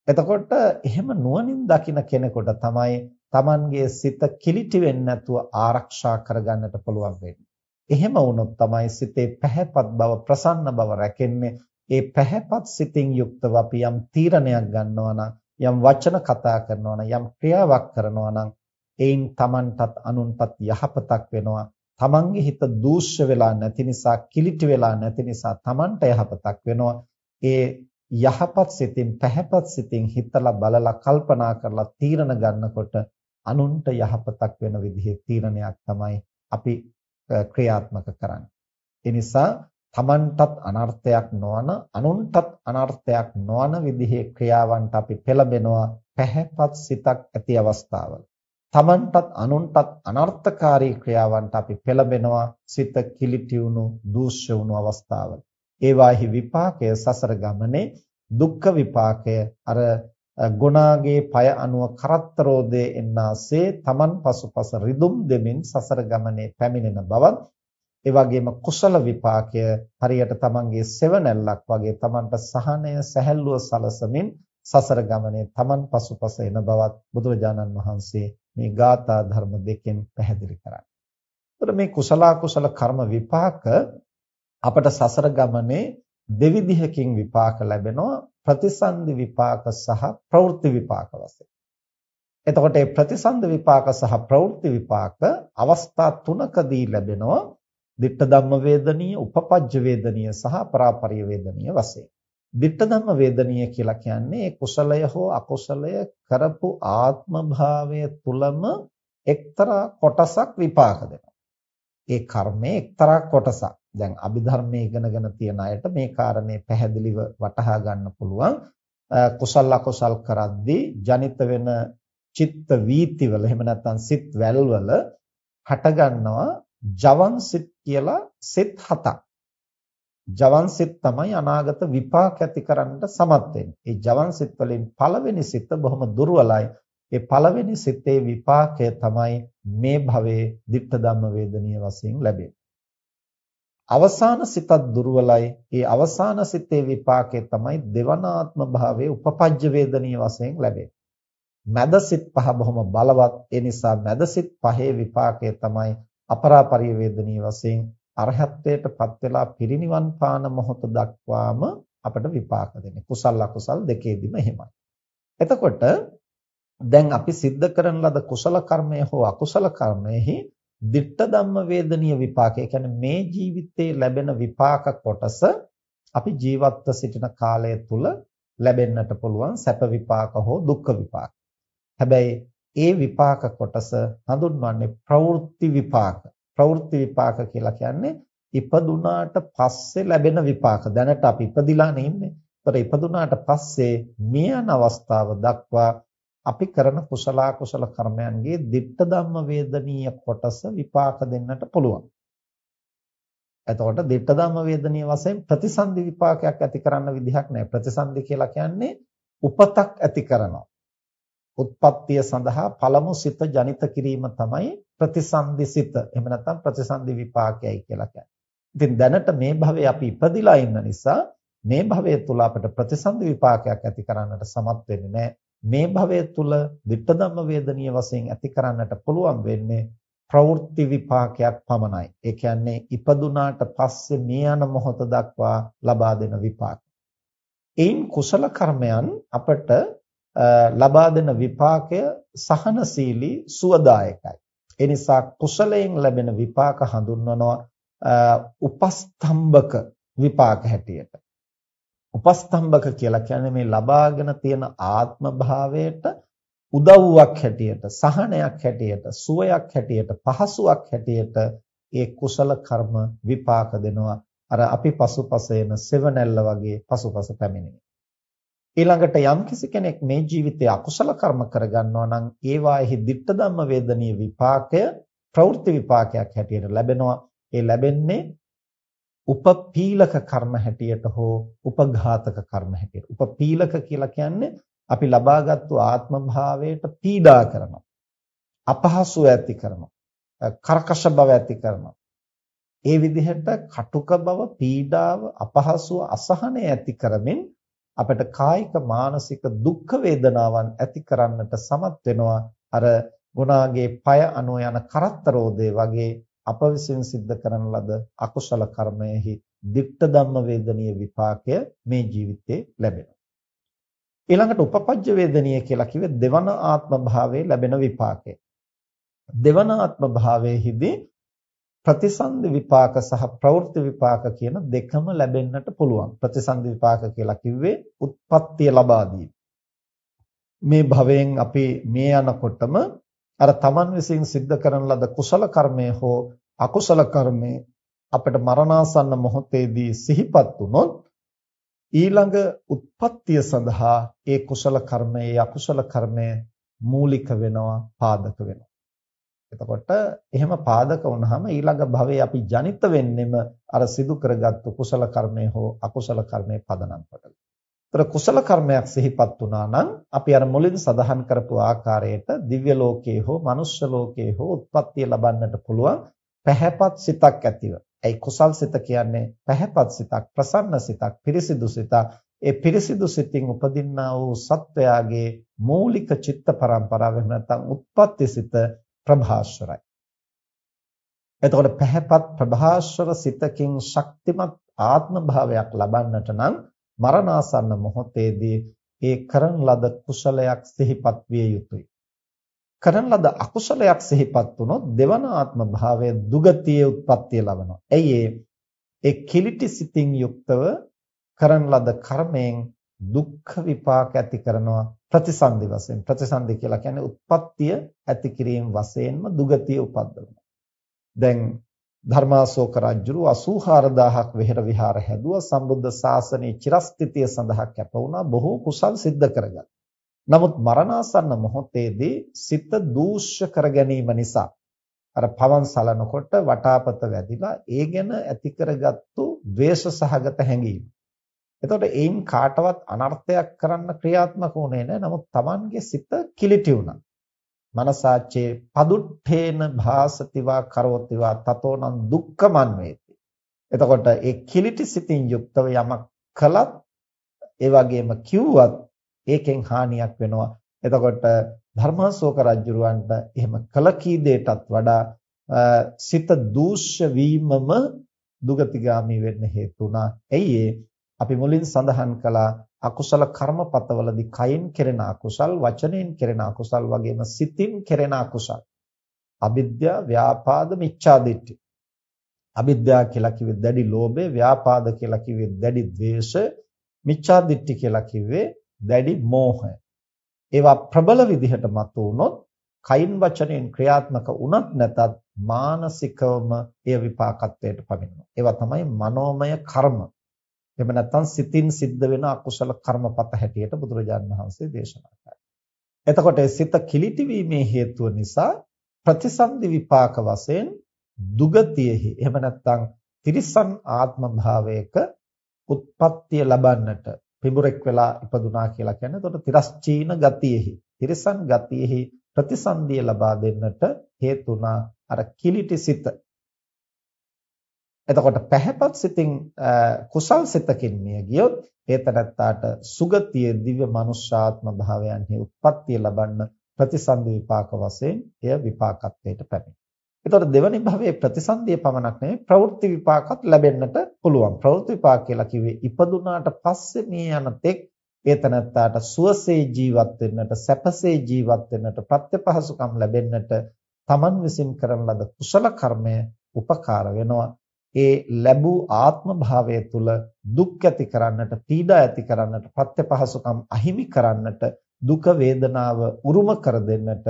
එතකොට එහෙම නුවණින් දකින කෙනෙකුට තමයි Tamanගේ සිත කිලිටි වෙන්නේ නැතුව ආරක්ෂා කරගන්නට පුළුවන් වෙන්නේ. එහෙම වුණොත් තමයි සිතේ පැහැපත් බව ප්‍රසන්න බව රැකෙන්නේ. ඒ පැහැපත් සිතින් යුක්තව අපි යම් තීරණයක් ගන්නවා නම් යම් වචන කතා කරනවා නම් යම් ක්‍රියාවක් කරනවා නම් ඒයින් Tamanටත් අනුන්ටත් යහපතක් වෙනවා. තමන්ගේ හිත දූෂ්‍ය වෙලා නැති නිසා කිලිටි වෙලා නැති නිසා තමන්ට යහපතක් වෙනවා. ඒ යහපත් සිතින් පැහැපත් සිතින් හිතලා බලලා කල්පනා කරලා තීරණ ගන්නකොට අනුන්ට යහපතක් වෙන විදිහේ තීරණයක් තමයි අපි ක්‍රියාත්මක කරන්නේ. ඒ නිසා තමන්ටත් අනර්ථයක් නොවන අනුන්ටත් අනර්ථයක් නොවන විදිහේ ක්‍රියාවන්ට අපි පෙළඹෙනවා පැහැපත් සිතක් ඇති අවස්ථාවල තමන්ටත් අනුන්ටත් අනර්ථකාරී ක්‍රියාවන්ට අපි පෙළඹෙනවා සිත කිලිටි වුණු දූෂ්‍ය වුණු අවස්ථාවල. ඒවාහි විපාකය සසර ගමනේ දුක්ඛ විපාකය අර ගුණාගේ পায় අනුව කරත්තරෝදේ එන්නාසේ තමන් පසුපස රිදුම් දෙමින් සසර ගමනේ පැමිණෙන බවත් ඒ වගේම කුසල විපාකය හරියට තමන්ගේ සෙවණැල්ලක් වගේ තමන්ට සහනය සැහැල්ලුව සලසමින් සසර ගමනේ තමන් පසුපස එන බවත් බුදුරජාණන් වහන්සේ මේ ගාථා ධර්ම දෙකෙන් පැහැදිලි කරන්නේ. එතකොට මේ කුසල කුසල කර්ම විපාක අපට සසර ගමනේ දෙවිධයකින් විපාක ලැබෙනවා ප්‍රතිසන්දි විපාක සහ ප්‍රවෘත්ති විපාක වශයෙන්. එතකොට මේ ප්‍රතිසන්ද විපාක සහ ප්‍රවෘත්ති විපාක අවස්ථා තුනකදී ලැබෙනවා ditta ධම්ම වේදනීය, උපපජ්ජ වේදනීය සහ පරාපරිය වේදනීය වශයෙන්. ditta ධම්ම වේදනීය කියලා කියන්නේ කුසලය හෝ අකුසලය කරපු ආත්ම භාවය තුලම එක්තරා කොටසක් විපාක දෙනවා. ඒ කර්මයේ එක්තරා කොටසක්. දැන් අභිධර්මයේ ඉගෙනගෙන තියන අයට මේ කාරණේ පැහැදිලිව වටහා ගන්න පුළුවන්. කුසල අකුසල් කරද්දී ජනිත වෙන චිත්ත වීතිවල එහෙම නැත්නම් සිත් වැල්වල හටගන්නවා ජවන් සිත් කියලා සිත් හතක්. ජවන් සිත් තමයි අනාගත විපාක ඇති කරන්නට සමත් වෙන්නේ. ඒ ජවන් සිත් වලින් පළවෙනි සිත බොහොම දුර්වලයි. ඒ පළවෙනි සිතේ විපාකය තමයි මේ භවයේ ditta ධම්ම වේදනීය වශයෙන් ලැබෙන්නේ. අවසාන සිතත් දුර්වලයි. ඒ අවසාන සිතේ විපාකය තමයි දෙවනාත්ම භාවයේ උපපජ්ජ වේදනීය වශයෙන් ලැබෙන්නේ. මැද සිත් පහ බොහොම බලවත්. ඒ නිසා මැද සිත් පහේ විපාකය තමයි අපරාපරිය වේදනීය වශයෙන් අරහත්ත්වයට පත් වෙලා පිරිනිවන් පාන මොහොත දක්වාම අපට විපාක දෙන්නේ. කුසල අකුසල් දෙකේදීම එහෙමයි. එතකොට දැන් අපි සිද්ධ කරන ලද කුසල කර්මය හෝ අකුසල කර්මයෙහි ditta ධම්ම වේදනීය විපාක. ඒ කියන්නේ මේ ජීවිතේ ලැබෙන විපාක කොටස අපි ජීවත්ව සිටින කාලය තුල ලැබෙන්නට පුළුවන් සැප විපාක හෝ දුක්ඛ විපාක. හැබැයි ඒ විපාක කොටස හඳුන්වන්නේ ප්‍රවෘත්ති විපාක. ප්‍රවෘත්ති විපාක කියලා කියන්නේ ඉපදුනාට පස්සේ ලැබෙන විපාක. දැනට අපි ඉපදිලා නෙන්නේ. ඒතර ඉපදුනාට පස්සේ මේ යන අවස්ථාව දක්වා අපි කරන කුසල කුසල කර්මයන්ගේ ditta ධම්ම වේදනීය කොටස විපාක දෙන්නට පුළුවන්. එතකොට ditta ධම්ම වේදනීය වශයෙන් ප්‍රතිසන්දි විපාකයක් ඇති කරන්න විදිහක් නැහැ. ප්‍රතිසන්දි කියලා කියන්නේ උපතක් ඇති කරනවා. උත්පත්තිය සඳහා පළමු සිත ජනිත කිරීම තමයි ප්‍රතිසන්දි සිත. එහෙම නැත්නම් ප්‍රතිසන්දි විපාකයයි කියලා කියන්නේ. ඉතින් දැනට මේ භවයේ අපි ඉපදිලා ඉන්න නිසා මේ භවය තුල අපිට ප්‍රතිසන්දි විපාකයක් ඇති කරන්නට සමත් වෙන්නේ නැහැ. මේ භවය තුල ditta ධම්ම වේදනීය වශයෙන් ඇති කරන්නට පුළුවන් වෙන්නේ ප්‍රවෘත්ති විපාකයක් පමණයි. ඒ කියන්නේ ඉපදුනාට පස්සේ මේ යන මොහොත දක්වා ලබා දෙන විපාක. එයින් කුසල කර්මයන් අපට ලබා දෙන විපාකය සහනශීලී සුවදායකයි. ඒ නිසා කුසලයෙන් ලැබෙන විපාක හඳුන්වනවා උපස්තම්භක විපාක හැටියට. උපස්තම්භක කියලා කියන්නේ මේ ලබාගෙන තියෙන ආත්ම භාවයට උදව්වක් හැටියට, සහනයක් හැටියට, සුවයක් හැටියට, පහසුවක් හැටියට ඒ කුසල කර්ම විපාක දෙනවා. අර අපි පසුපස එන සෙවණැල්ල වගේ පසුපස පැමිණෙන. ඊළඟට යම්කිසි කෙනෙක් මේ ජීවිතයේ අකුසල කර්ම කරගන්නවා නම් ඒවාෙහි ditta ධම්ම වේදනීය විපාකය ප්‍රවෘත්ති විපාකයක් හැටියට ලැබෙනවා ඒ ලැබෙන්නේ උපපීලක කර්ම හැටියට හෝ උපඝාතක කර්ම හැටියට. උපපීලක කියලා කියන්නේ අපි ලබාගත්තු ආත්ම භාවයට පීඩා කරනවා. අපහසු ඇති කරනවා. කරකශ බව ඇති කරනවා. ඒ විදිහට කටුක බව, පීඩාව, අපහසුව, අසහනය ඇති කරමින් අපිට කායික මානසික දුක් වේදනාවන් ඇති කරන්නට සමත් වෙනවා අර ගුණාගේ পায় අනෝ යන කරත්තරෝදේ වගේ අප විසින් සිද්ධ කරන ලද අකුසල කර්මයෙහි ditta ධම්ම වේදනීය විපාකය මේ ජීවිතේ ලැබෙනවා. ඊළඟට උපපජ්ජ වේදනීය කියලා කිව්වේ දෙවන ආත්ම භාවයේ ලැබෙන විපාකය. දෙවන ආත්ම භාවයේදී ප්‍රතිසන්දි විපාක සහ ප්‍රවෘත්ති විපාක කියන දෙකම ලැබෙන්නට පුළුවන්. ප්‍රතිසන්දි විපාක කියලා කිව්වේ උත්පත්තිය ලබා මේ භවයෙන් අපි මේ යනකොටම අර තමන් විසින් සිද්ධ කරන ලද කුසල කර්මය හෝ අකුසල කර්මය අපිට මරණාසන්න මොහොතේදී සිහිපත් වුනොත් ඊළඟ උත්පත්තිය සඳහා ඒ කුසල කර්මය ඒ අකුසල කර්මය මූලික වෙනවා පාදක වෙනවා එතකොට එහෙම පාදක වුනහම ඊළඟ භවයේ අපි ජනිත වෙන්නෙම අර සිදු කරගත්තු කුසල කර්මය හෝ අකුසල කර්මය පදනම් කොටලා ඒතර කුසල කර්මයක් සිහිපත් වුණා නම් අපි අර මුලින් සඳහන් කරපු ආකාරයට දිව්‍ය ලෝකයේ හෝ මනුෂ්‍ය ලෝකයේ හෝ උත්පත්තිය ලබන්නට පුළුවන් පැහැපත් සිතක් ඇතිව. ඒ කුසල් සිත කියන්නේ පැහැපත් සිතක්, ප්‍රසන්න සිතක්, පිරිසිදු සිතක්. ඒ පිරිසිදු සිතින් උපදින්නා වූ සත්වයාගේ මූලික චිත්ත පරම්පරාව එහෙම නැත්නම් උත්පත්ති සිත ප්‍රභාස්වරයි. එතකොට පැහැපත් ප්‍රභාස්වර සිතකින් ශක්තිමත් ආත්ම භාවයක් ලබන්නට නම් මරණාසන්න මොහොතේදී ඒ කරන ලද කුසලයක් සිහිපත් විය යුතුයි. කරන ලද අකුසලයක් සිහිපත් වුණොත් දෙවන ආත්ම භාවයේ දුගතියේ උත්පත්තිය ලබනවා. ඇයි ඒ කිලිටි සිතින් යුක්තව කරන ලද කර්මයෙන් දුක්ඛ විපාක ඇති කරනවා ප්‍රතිසන්දි වශයෙන්. ප්‍රතිසන්දි කියලා කියන්නේ උත්පත්තිය ඇති කිරීම වශයෙන්ම දුගතිය උපද්දවනවා. දැන් ධර්මාශෝක රජුරු 84000ක් වෙහෙර විහාර හැදුවා සම්බුද්ධ ශාසනයේ චිරස්ථිතිය සඳහා කැප වුණා බොහෝ කුසල් සිද්ධ කරගත්තා. නමුත් මරණාසන්න මොහොතේදී සිත දූෂ්‍ය කර ගැනීම නිසා අර පවන් සලනකොට වටාපත වැදිලා ඒ ගැන ඇති කරගත්තු ද්වේෂ සහගත හැඟීම. එතකොට ඒයින් කාටවත් අනර්ථයක් කරන්න ක්‍රියාත්මක වුණේ නැහැ. නමුත් Tamanගේ සිත කිලිටි වුණා. මනසාචේ පදුට්ඨේන භාසතිවා කරෝතිවා තතෝනම් දුක්ඛමන් වේති. එතකොට ඒ කිලිටි සිතින් යුක්තව යමක් කළත් ඒ වගේම කිව්වත් ඒකෙන් හානියක් වෙනවා. එතකොට ධර්මාශෝක රජුරවන්ට එහෙම කළ කී දෙයටත් වඩා සිත දූෂ්‍ය වීමම දුගතිගාමී වෙන්න හේතු වුණා. එයි අපි මුලින් සඳහන් කළා අකුසල කර්මපතවලදී කයින් කෙරෙන අකුසල්, වචනෙන් කෙරෙන අකුසල් වගේම සිතින් කෙරෙන අකුසල්. අවිද්‍යා, ව්‍යාපාද, මිච්ඡාදිට්ඨි. අවිද්‍යා කියලා කිව්වේ දැඩි ලෝභය, ව්‍යාපාද කියලා කිව්වේ දැඩි ද්වේෂය, මිච්ඡාදිට්ඨි කියලා කිව්වේ දැඩි මෝහය. ඒවා ප්‍රබල විදිහට මතුවුනොත් කයින් වචනෙන් ක්‍රියාත්මක වුණත් නැතත් මානසිකවම එය විපාකත්වයට පමිනෙනවා. ඒවා තමයි මනෝමය කර්ම. එහෙම නැත්නම් සිතින් සිද්ධ වෙන අකුසල කර්මපත හැටියට බුදුරජාණන් වහන්සේ දේශනා කළා. එතකොට සිත කිලිටි වීමේ හේතුව නිසා ප්‍රතිසන්දි විපාක වශයෙන් දුගතියෙහි එහෙම නැත්නම් තිරිසන් ආත්ම භාවයක උත්පත්තිය ලබන්නට පිඹුරෙක් වෙලා ඉපදුනා කියලා කියන්නේ එතකොට තිරස්චීන ගතියෙහි තිරිසන් ගතියෙහි ප්‍රතිසන්දිය ලබා දෙන්නට හේතුණා අර කිලිටි සිත එතකොට පැහැපත් සිතින් කුසල් සිතකින් මිය ගියොත් ඒතනත්තාට සුගතිය දිව්‍ය මනුෂ්‍යාත්ම භාවයන්හි උත්පත්තිය ලබන්න ප්‍රතිසන්දි විපාක වශයෙන් එය විපාකත්වයට පැමිණේ. එතකොට දෙවනි භවයේ ප්‍රතිසන්දිය පමණක් නෙවෙයි ප්‍රවෘත්ති විපාකත් ලැබෙන්නට පුළුවන්. ප්‍රවෘත්ති විපාක කියලා කිව්වේ ඉපදුනාට පස්සේ මේ යන තෙක් ඒතනත්තාට සුවසේ ජීවත් වෙන්නට, සැපසේ ජීවත් වෙන්නට, ප්‍රත්‍යපහසුකම් ලැබෙන්නට තමන් විසින් කරන ලද කුසල කර්මය උපකාර වෙනවා. ඒ ලැබූ ආත්ම භාවය තුල දුක් ඇති කරන්නට, පීඩා ඇති කරන්නට, ප්‍රත්‍යපහසුකම් අහිමි කරන්නට, දුක වේදනාව උරුම කර දෙන්නට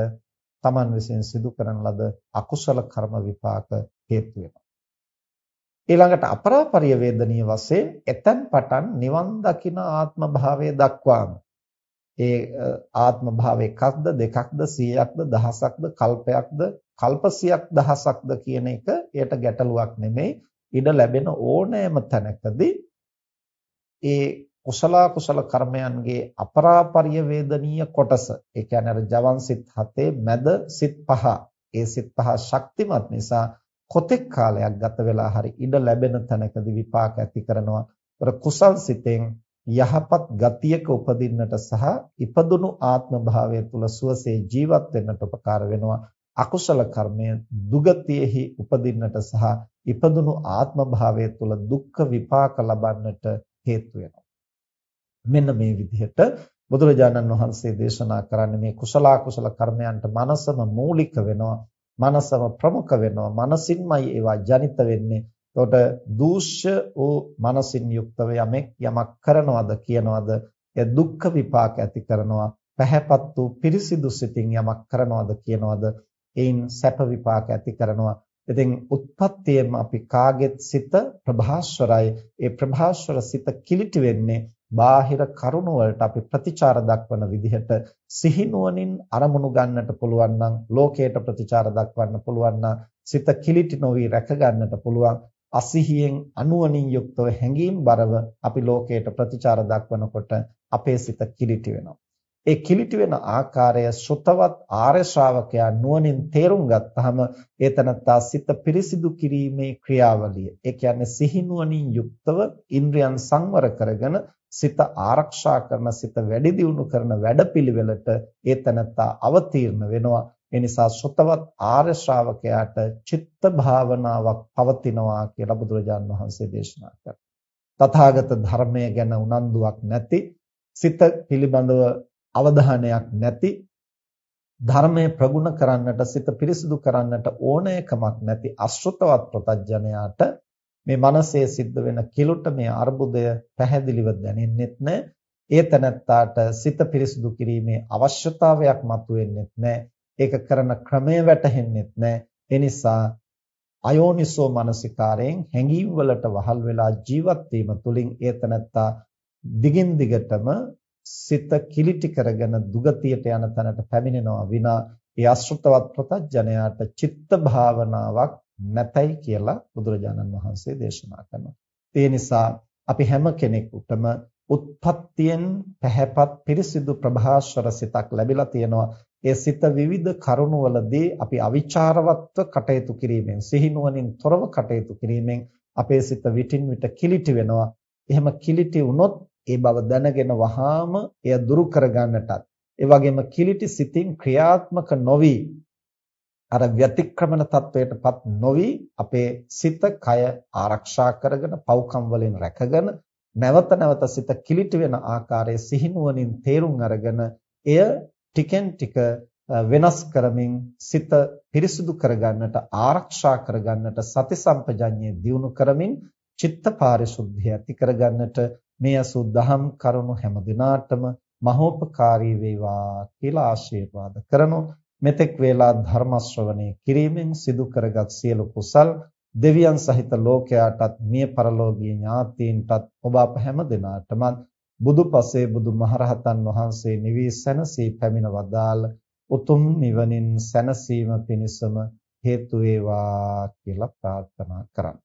Taman විසින් සිදු කරන ලද අකුසල කර්ම විපාක හේතු වෙනවා. ඊළඟට අපරාපරිය වේදනීය වශයෙන් එතෙන් පටන් නිවන් දකින ආත්ම භාවය දක්වාම ඒ ආත්ම භාව එකක්ද දෙකක්ද 100ක්ද දහසක්ද කල්පයක්ද කල්ප 100ක් දහසක්ද කියන එක එයට ගැටලුවක් නෙමෙයි ඉඩ ලැබෙන ඕනෑම තැනකදී ඒ කුසල කුසල කර්මයන්ගේ අපරාපරිය වේදනීය කොටස ඒ කියන්නේ අර ජවන් සිත් හතේ මැද සිත් පහ ඒ සිත් පහ ශක්තිමත් නිසා කොතෙක් කාලයක් ගත වෙලා හරි ඉඩ ලැබෙන තැනකදී විපාක ඇති කරනවා. ඒතර කුසල් සිතෙන් යහපත් ගතියක උපදින්නට සහ ඉපදුණු ආත්ම භාවය තුල සුවසේ ජීවත් වෙන්නට උපකාර වෙනවා. අකුසල කර්මය දුගතියෙහි උපදින්නට සහ ඉපදුණු ආත්ම භාවය තුළ දුක්ඛ විපාක ලබන්නට හේතු වෙනවා. මෙන්න මේ විදිහට බුදුරජාණන් වහන්සේ දේශනා කරන්නේ මේ කුසල කුසල කර්මයන්ට මනසම මූලික වෙනවා. මනසම ප්‍රමුඛ වෙනවා. මනසින්මයි ඒවා ජනිත වෙන්නේ. එතකොට දූෂ්‍ය වූ මනසින් යුක්තව යමෙක් යමක් කරනවද කියනවද එය දුක්ඛ විපාක ඇති කරනවා. පැහැපත් වූ පිරිසිදු සිතින් යමක් කරනවද කියනවද එයින් සැප විපාක ඇති කරනවා. ඉතින් උත්පත්තියෙම අපි කාගෙත් සිත ප්‍රභාස්වරයි. ඒ ප්‍රභාස්වර සිත කිලිටි වෙන්නේ බාහිර කරුණ වලට අපි ප්‍රතිචාර දක්වන විදිහට සිහිනුවණින් අරමුණු ගන්නට පුළුවන් නම් ලෝකයට ප්‍රතිචාර දක්වන්න පුළුවන් නම් සිත කිලිටි නොවි රැක ගන්නට පුළුවන් අසිහියෙන් අනුවණින් යුක්තව හැඟීම් බරව අපි ලෝකයට ප්‍රතිචාර දක්වනකොට අපේ සිත කිලිටි වෙනවා ඒ කිලිටි වෙන ආකාරය ශ්‍රතවත් ආර්ය ශ්‍රාවකයා නුවණින් තේරුම් ගත්තාම ඒ තනත්තා සිත පිරිසිදු කිරීමේ ක්‍රියාවලිය. ඒ කියන්නේ සිහිනුවණින් යුක්තව ඉන්ද්‍රයන් සංවර කරගෙන සිත ආරක්ෂා කරන සිත වැඩි දියුණු කරන වැඩපිළිවෙලට ඒ තනත්තා අවතීර්ණ වෙනවා. ඒ නිසා ශ්‍රතවත් ආර්ය ශ්‍රාවකයාට චිත්ත භාවනාවක් පවතිනවා කියලා බුදුරජාන් වහන්සේ දේශනා කරා. තථාගත ධර්මය ගැන උනන්දුවක් නැති සිත පිළිබඳව අවධානයක් නැති ධර්මයේ ප්‍රගුණ කරන්නට සිත පිරිසිදු කරන්නට ඕනෑකමක් නැති අශෘතවත් ප්‍රතඥයාට මේ මනසේ සිද්ධ වෙන කිලුට මේ අර්බුදය පැහැදිලිව දැනෙන්නෙත් නැහැ. ඒ තැනත්තාට සිත පිරිසිදු කිරීමේ අවශ්‍යතාවයක් මතුවෙන්නෙත් නැහැ. ඒක කරන ක්‍රමය වැටහෙන්නෙත් නැහැ. ඒ නිසා අයෝනිසෝ මනසිකාරයෙන් හැඟීම් වලට වහල් වෙලා ජීවත් වීම තුළින් ඒ තැනත්තා දිගින් දිගටම සිත කිලිටි කරගෙන දුගතියට යන තැනට පැමිණෙනවා විනා ඒ අශෘතවත් ප්‍රතඥයාට චිත්ත භාවනාවක් නැතයි කියලා බුදුරජාණන් වහන්සේ දේශනා කරනවා. ඒ නිසා අපි හැම කෙනෙකුටම උත්පත්තියෙන් පැහැපත් පිරිසිදු ප්‍රභාස්වර සිතක් ලැබිලා තියෙනවා. ඒ සිත විවිධ කරුණවලදී අපි අවිචාරවත්ව කටයුතු කිරීමෙන් සිහිනුවණින් තොරව කටයුතු කිරීමෙන් අපේ සිත විටින් විට කිලිටි වෙනවා. එහෙම කිලිටි වුණොත් ඒ බව දැනගෙන වහාම එය දුරු කරගන්නටත් ඒ වගේම කිලිටි සිතින් ක්‍රියාත්මක නොවි අර ව්‍යතික්‍රමන තත්වයටපත් නොවි අපේ සිත කය ආරක්ෂා කරගෙන පව්කම් වලින් රැකගෙන නැවත නැවත සිත කිලිටි වෙන ආකාරයේ සිහිනුවණින් තේරුම් අරගෙන එය ටිකෙන් ටික වෙනස් කරමින් සිත පිරිසුදු කරගන්නට ආරක්ෂා කරගන්නට සති සම්පජඤ්ඤය දියුණු කරමින් චිත්ත පාරිශුද්ධිය ඇති කරගන්නට මේ අසුද්ධහම් කරුණු හැම දිනාටම මහෝපකාරී වේවා කියලා ආශිර්වාද කරනු මෙතෙක් වේලා ධර්ම ශ්‍රවණය කිරීමෙන් සිදු කරගත් සියලු කුසල් දෙවියන් සහිත ලෝකයාටත් මිය පරලෝකීය ඥාතීන්ටත් ඔබ අප හැම දිනාටම බුදුපසේ බුදුමහරහතන් වහන්සේ නිවී සැනසී පැමිණ වදාළ උතුම් නිවනින් සැනසීම පිණිසම හේතු වේවා කියලා ප්‍රාර්ථනා කරන්න.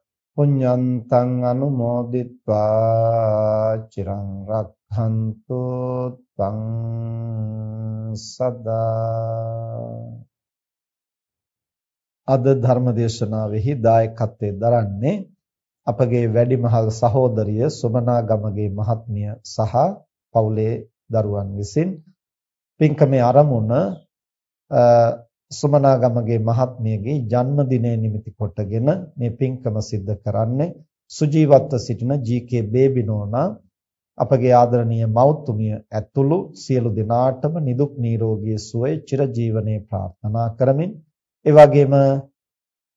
පුඤ්ඤන්තං අනුමෝදිත්වා චිරං රක්ඛන්තු තං සදා. අද ධර්මදේශනාවෙහි දායකත්වයෙන් දරන්නේ අපගේ වැඩිමහල් සහෝදරිය සුමනා ගමගේ මහත්මිය සහ පවුලේ දරුවන් විසින් පින්කමේ ආරමුණ සුමනාගමගේ මහත්මියගේ ජන්මදිනය නිමිති කොටගෙන මේ පින්කම සිද්ධ කරන්නේ සුජීවත්ව සිටින ජී.කේ බේබිනෝනා. අපගේ ආදරණීය මෞතුමිය ඇතුළු සියලු දෙනාටම නිදුක් නිරෝගී සුවය චිරජීවනයේ ප්‍රාර්ථනා කරමින් ඒ වගේම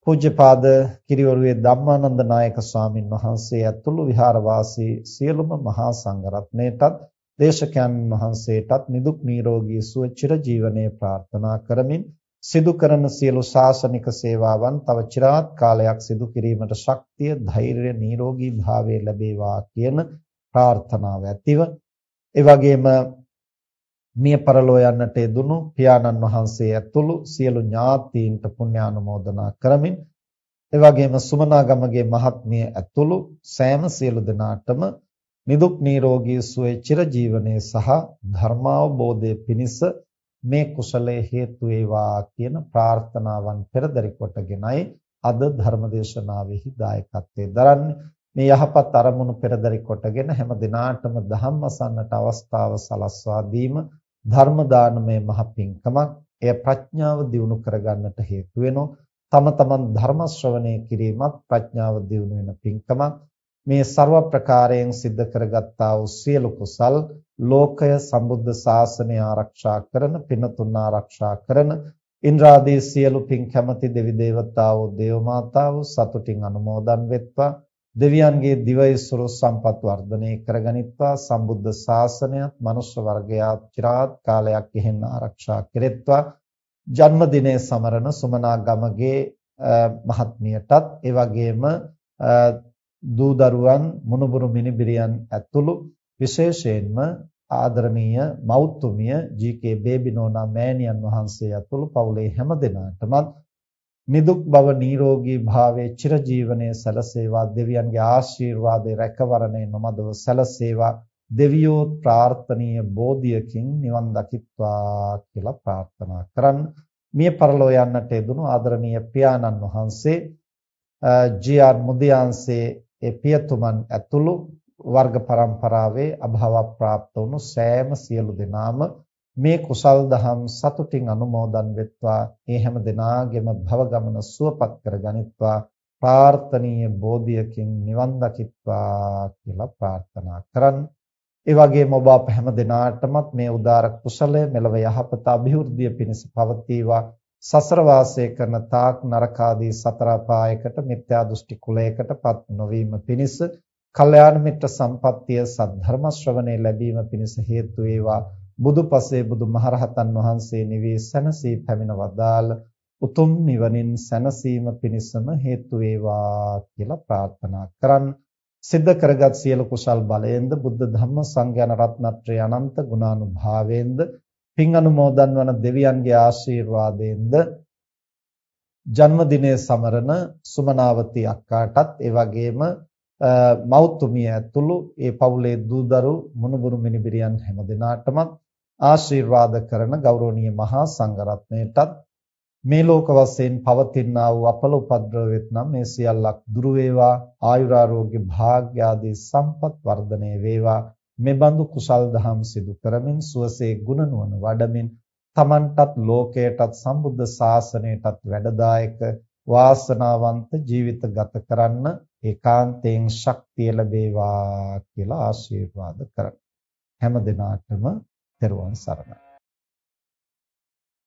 පූජ්‍යපාද කිරිවරුවේ ධම්මානන්ද නායක ස්වාමින් වහන්සේ ඇතුළු විහාරවාසී සියලුම මහා සංඝරත්නයටත් දේශකයන් වහන්සේටත් නිදුක් නිරෝගී සුව චිරජීවනයේ ප්‍රාර්ථනා කරමින් සිදු කරන සියලු ශාසනික සේවාවන් තව চিරාත් කාලයක් සිදු කිරීමට ශක්තිය, ධෛර්යය, නිරෝගී භාවය ලැබේවා කියන ප්‍රාර්ථනාව ඇතිව ඒ වගේම මිය පරලෝ යන්නට යෙදුණු පියාණන් වහන්සේ ඇතුළු සියලු ඥාතීන්ට පුණ්‍යානුමෝදනා කරමින් ඒ වගේම සුමනාගමගේ මහත්මිය ඇතුළු සෑම සියලු දෙනාටම නිදුක් නිරෝගී සුවය චිරජීවනයේ සහ ධර්මාවබෝධයේ පිණිස මේ කුසලයේ හේතු වේවා කියන ප්‍රාර්ථනාවන් පෙරදරි කොටගෙනයි අද ධර්මදේශනාවෙහි දායකත්වයේ දරන්නේ. මේ යහපත් අරමුණු පෙරදරි කොටගෙන හැම දිනාටම ධම්මසන්නට අවස්ථාව සලස්වා දීම ධර්ම දානමය මහ පිංකමක් එය ප්‍රඥාව දියුණු කරගන්නට හේතු වෙනවා තම තමන් ධර්ම ශ්‍රවණය කිරීමත් ප්‍රඥාව දියුණු වෙන පිංකමක් මේ ਸਰව ප්‍රකාරයෙන් සිද්ධ කරගත්තා වූ සියලු කුසල් ලෝකය සම්බුද්ධ ශාසනය ආරක්ෂා කරන පිනතුන් ආරක්ෂා කරන ඉන්ද්‍රාදී සියලු පින් කැමති දෙවි දේවතාවෝ දේව මාතාවෝ සතුටින් අනුමෝදන් වෙත්වා. දෙවියන්ගේ දිවයිසුරු සම්පත් වර්ධනය කරගනිත්වා. සම්බුද්ධ ශාසනයත් මනුෂ්‍ය වර්ගයාත් চিරාත් කාලයක් ඉහෙන් ආරක්ෂා කෙරෙත්වා. ජන්මදිනයේ සමරන සුමනා ගමගේ මහත්මියටත් ඒ වගේම දූ දරුවන් මුණුබුරු මිනිබිරියන් ඇතුළු විශේෂයෙන්ම ආදරණීය මෞතුමිය ජී.කේ බේබිනෝනා මෑණියන් වහන්සේ ඇතුළු පවුලේ හැම දෙනාටම නිදුක් බව නිරෝගී භාවයේ චිරජීවනයේ සැලසේවා. දෙවියන්ගේ ආශිර්වාදේ රැකවරණේ නොමදව සැලසේවා. දෙවියෝ ප්‍රාර්ථනීය බෝධියකින් නිවන් දකිත්වා කියලා ප්‍රාර්ථනා කරන් මිය පරලෝ යන්නට යෙදුණු ආදරණීය පියාණන් වහන්සේ ජී.ආර් මුදියන්සේ ඒ පියතුමන් ඇතුළු වර්ග પરම්පරාවේ අභාව પ્રાપ્ત වුණු සෑම සියලු දෙනාම මේ කුසල් දහම් සතුටින් අනුමෝදන් වෙත්වා. ඒ හැම දෙනාගේම භව ගමන සුවපත් කරගනිත්වා ප්‍රාර්ථනීය බෝධියකින් නිවන් දකිත්වා කියලා ප්‍රාර්ථනා කරන්. ඒ වගේම ඔබ අප හැම දෙනාටමත් මේ උදාර කුසලය මෙලව යහපත અભිවෘද්ධිය පිණිස පවතිවා. සසර වාසය කරන තාක් නරකාදී සතර අපායකට මිත්‍යා දෘෂ්ටි කුලයකටපත් නොවීම පිණිස කල්යාණ මිත්‍ර සම්පත්තිය සද්ධර්ම ශ්‍රවණේ ලැබීම පිණිස හේතු වේවා. බුදුපසේ බුදුමහරහතන් වහන්සේ නිවී සැනසී පැමිණ වදාළ උතුම් නිවනින් සැනසීම පිණිසම හේතු වේවා කියලා ප්‍රාර්ථනා කරන් සිද්ධ කරගත් සියලු කුසල් බලයෙන්ද බුද්ධ ධම්ම සංඝයාන රත්නත්‍රය අනන්ත ගුණානුභාවයෙන්ද පින් අනුමෝදන් වන දෙවියන්ගේ ආශිර්වාදයෙන්ද ජන්මදිනයේ සමරන සුමනාවති අක්කාටත් ඒ වගේම මෞතුමිය ඇතුළු ඒ පවුලේ දූදරු මුණුබුරු මිනිබිරියන් හැම දිනාටම ආශිර්වාද කරන ගෞරවනීය මහා සංඝරත්නයටත් මේ ලෝක වශයෙන් පවතිනා වූ අපල උපද්‍රව වෙත්නම් මේ සියල්ලක් දුරු වේවා. ආයුරාෝග්‍ය භාග්‍ය ආදී සම්පත් වර්ධනය වේවා. මේ බඳු කුසල් දහම් සිදු කරමින් සුවසේ ගුණ නුවණ වඩමින් තමන්ටත් ලෝකයටත් සම්බුද්ධ ශාසනයටත් වැඩදායක වාසනාවන්ත ජීවිත ගත කරන්න ඒකාන්තයෙන් ශක්තිය ලැබේවා කියලා ආශිර්වාද කරමි හැම දිනාටම තෙරුවන් සරණයි.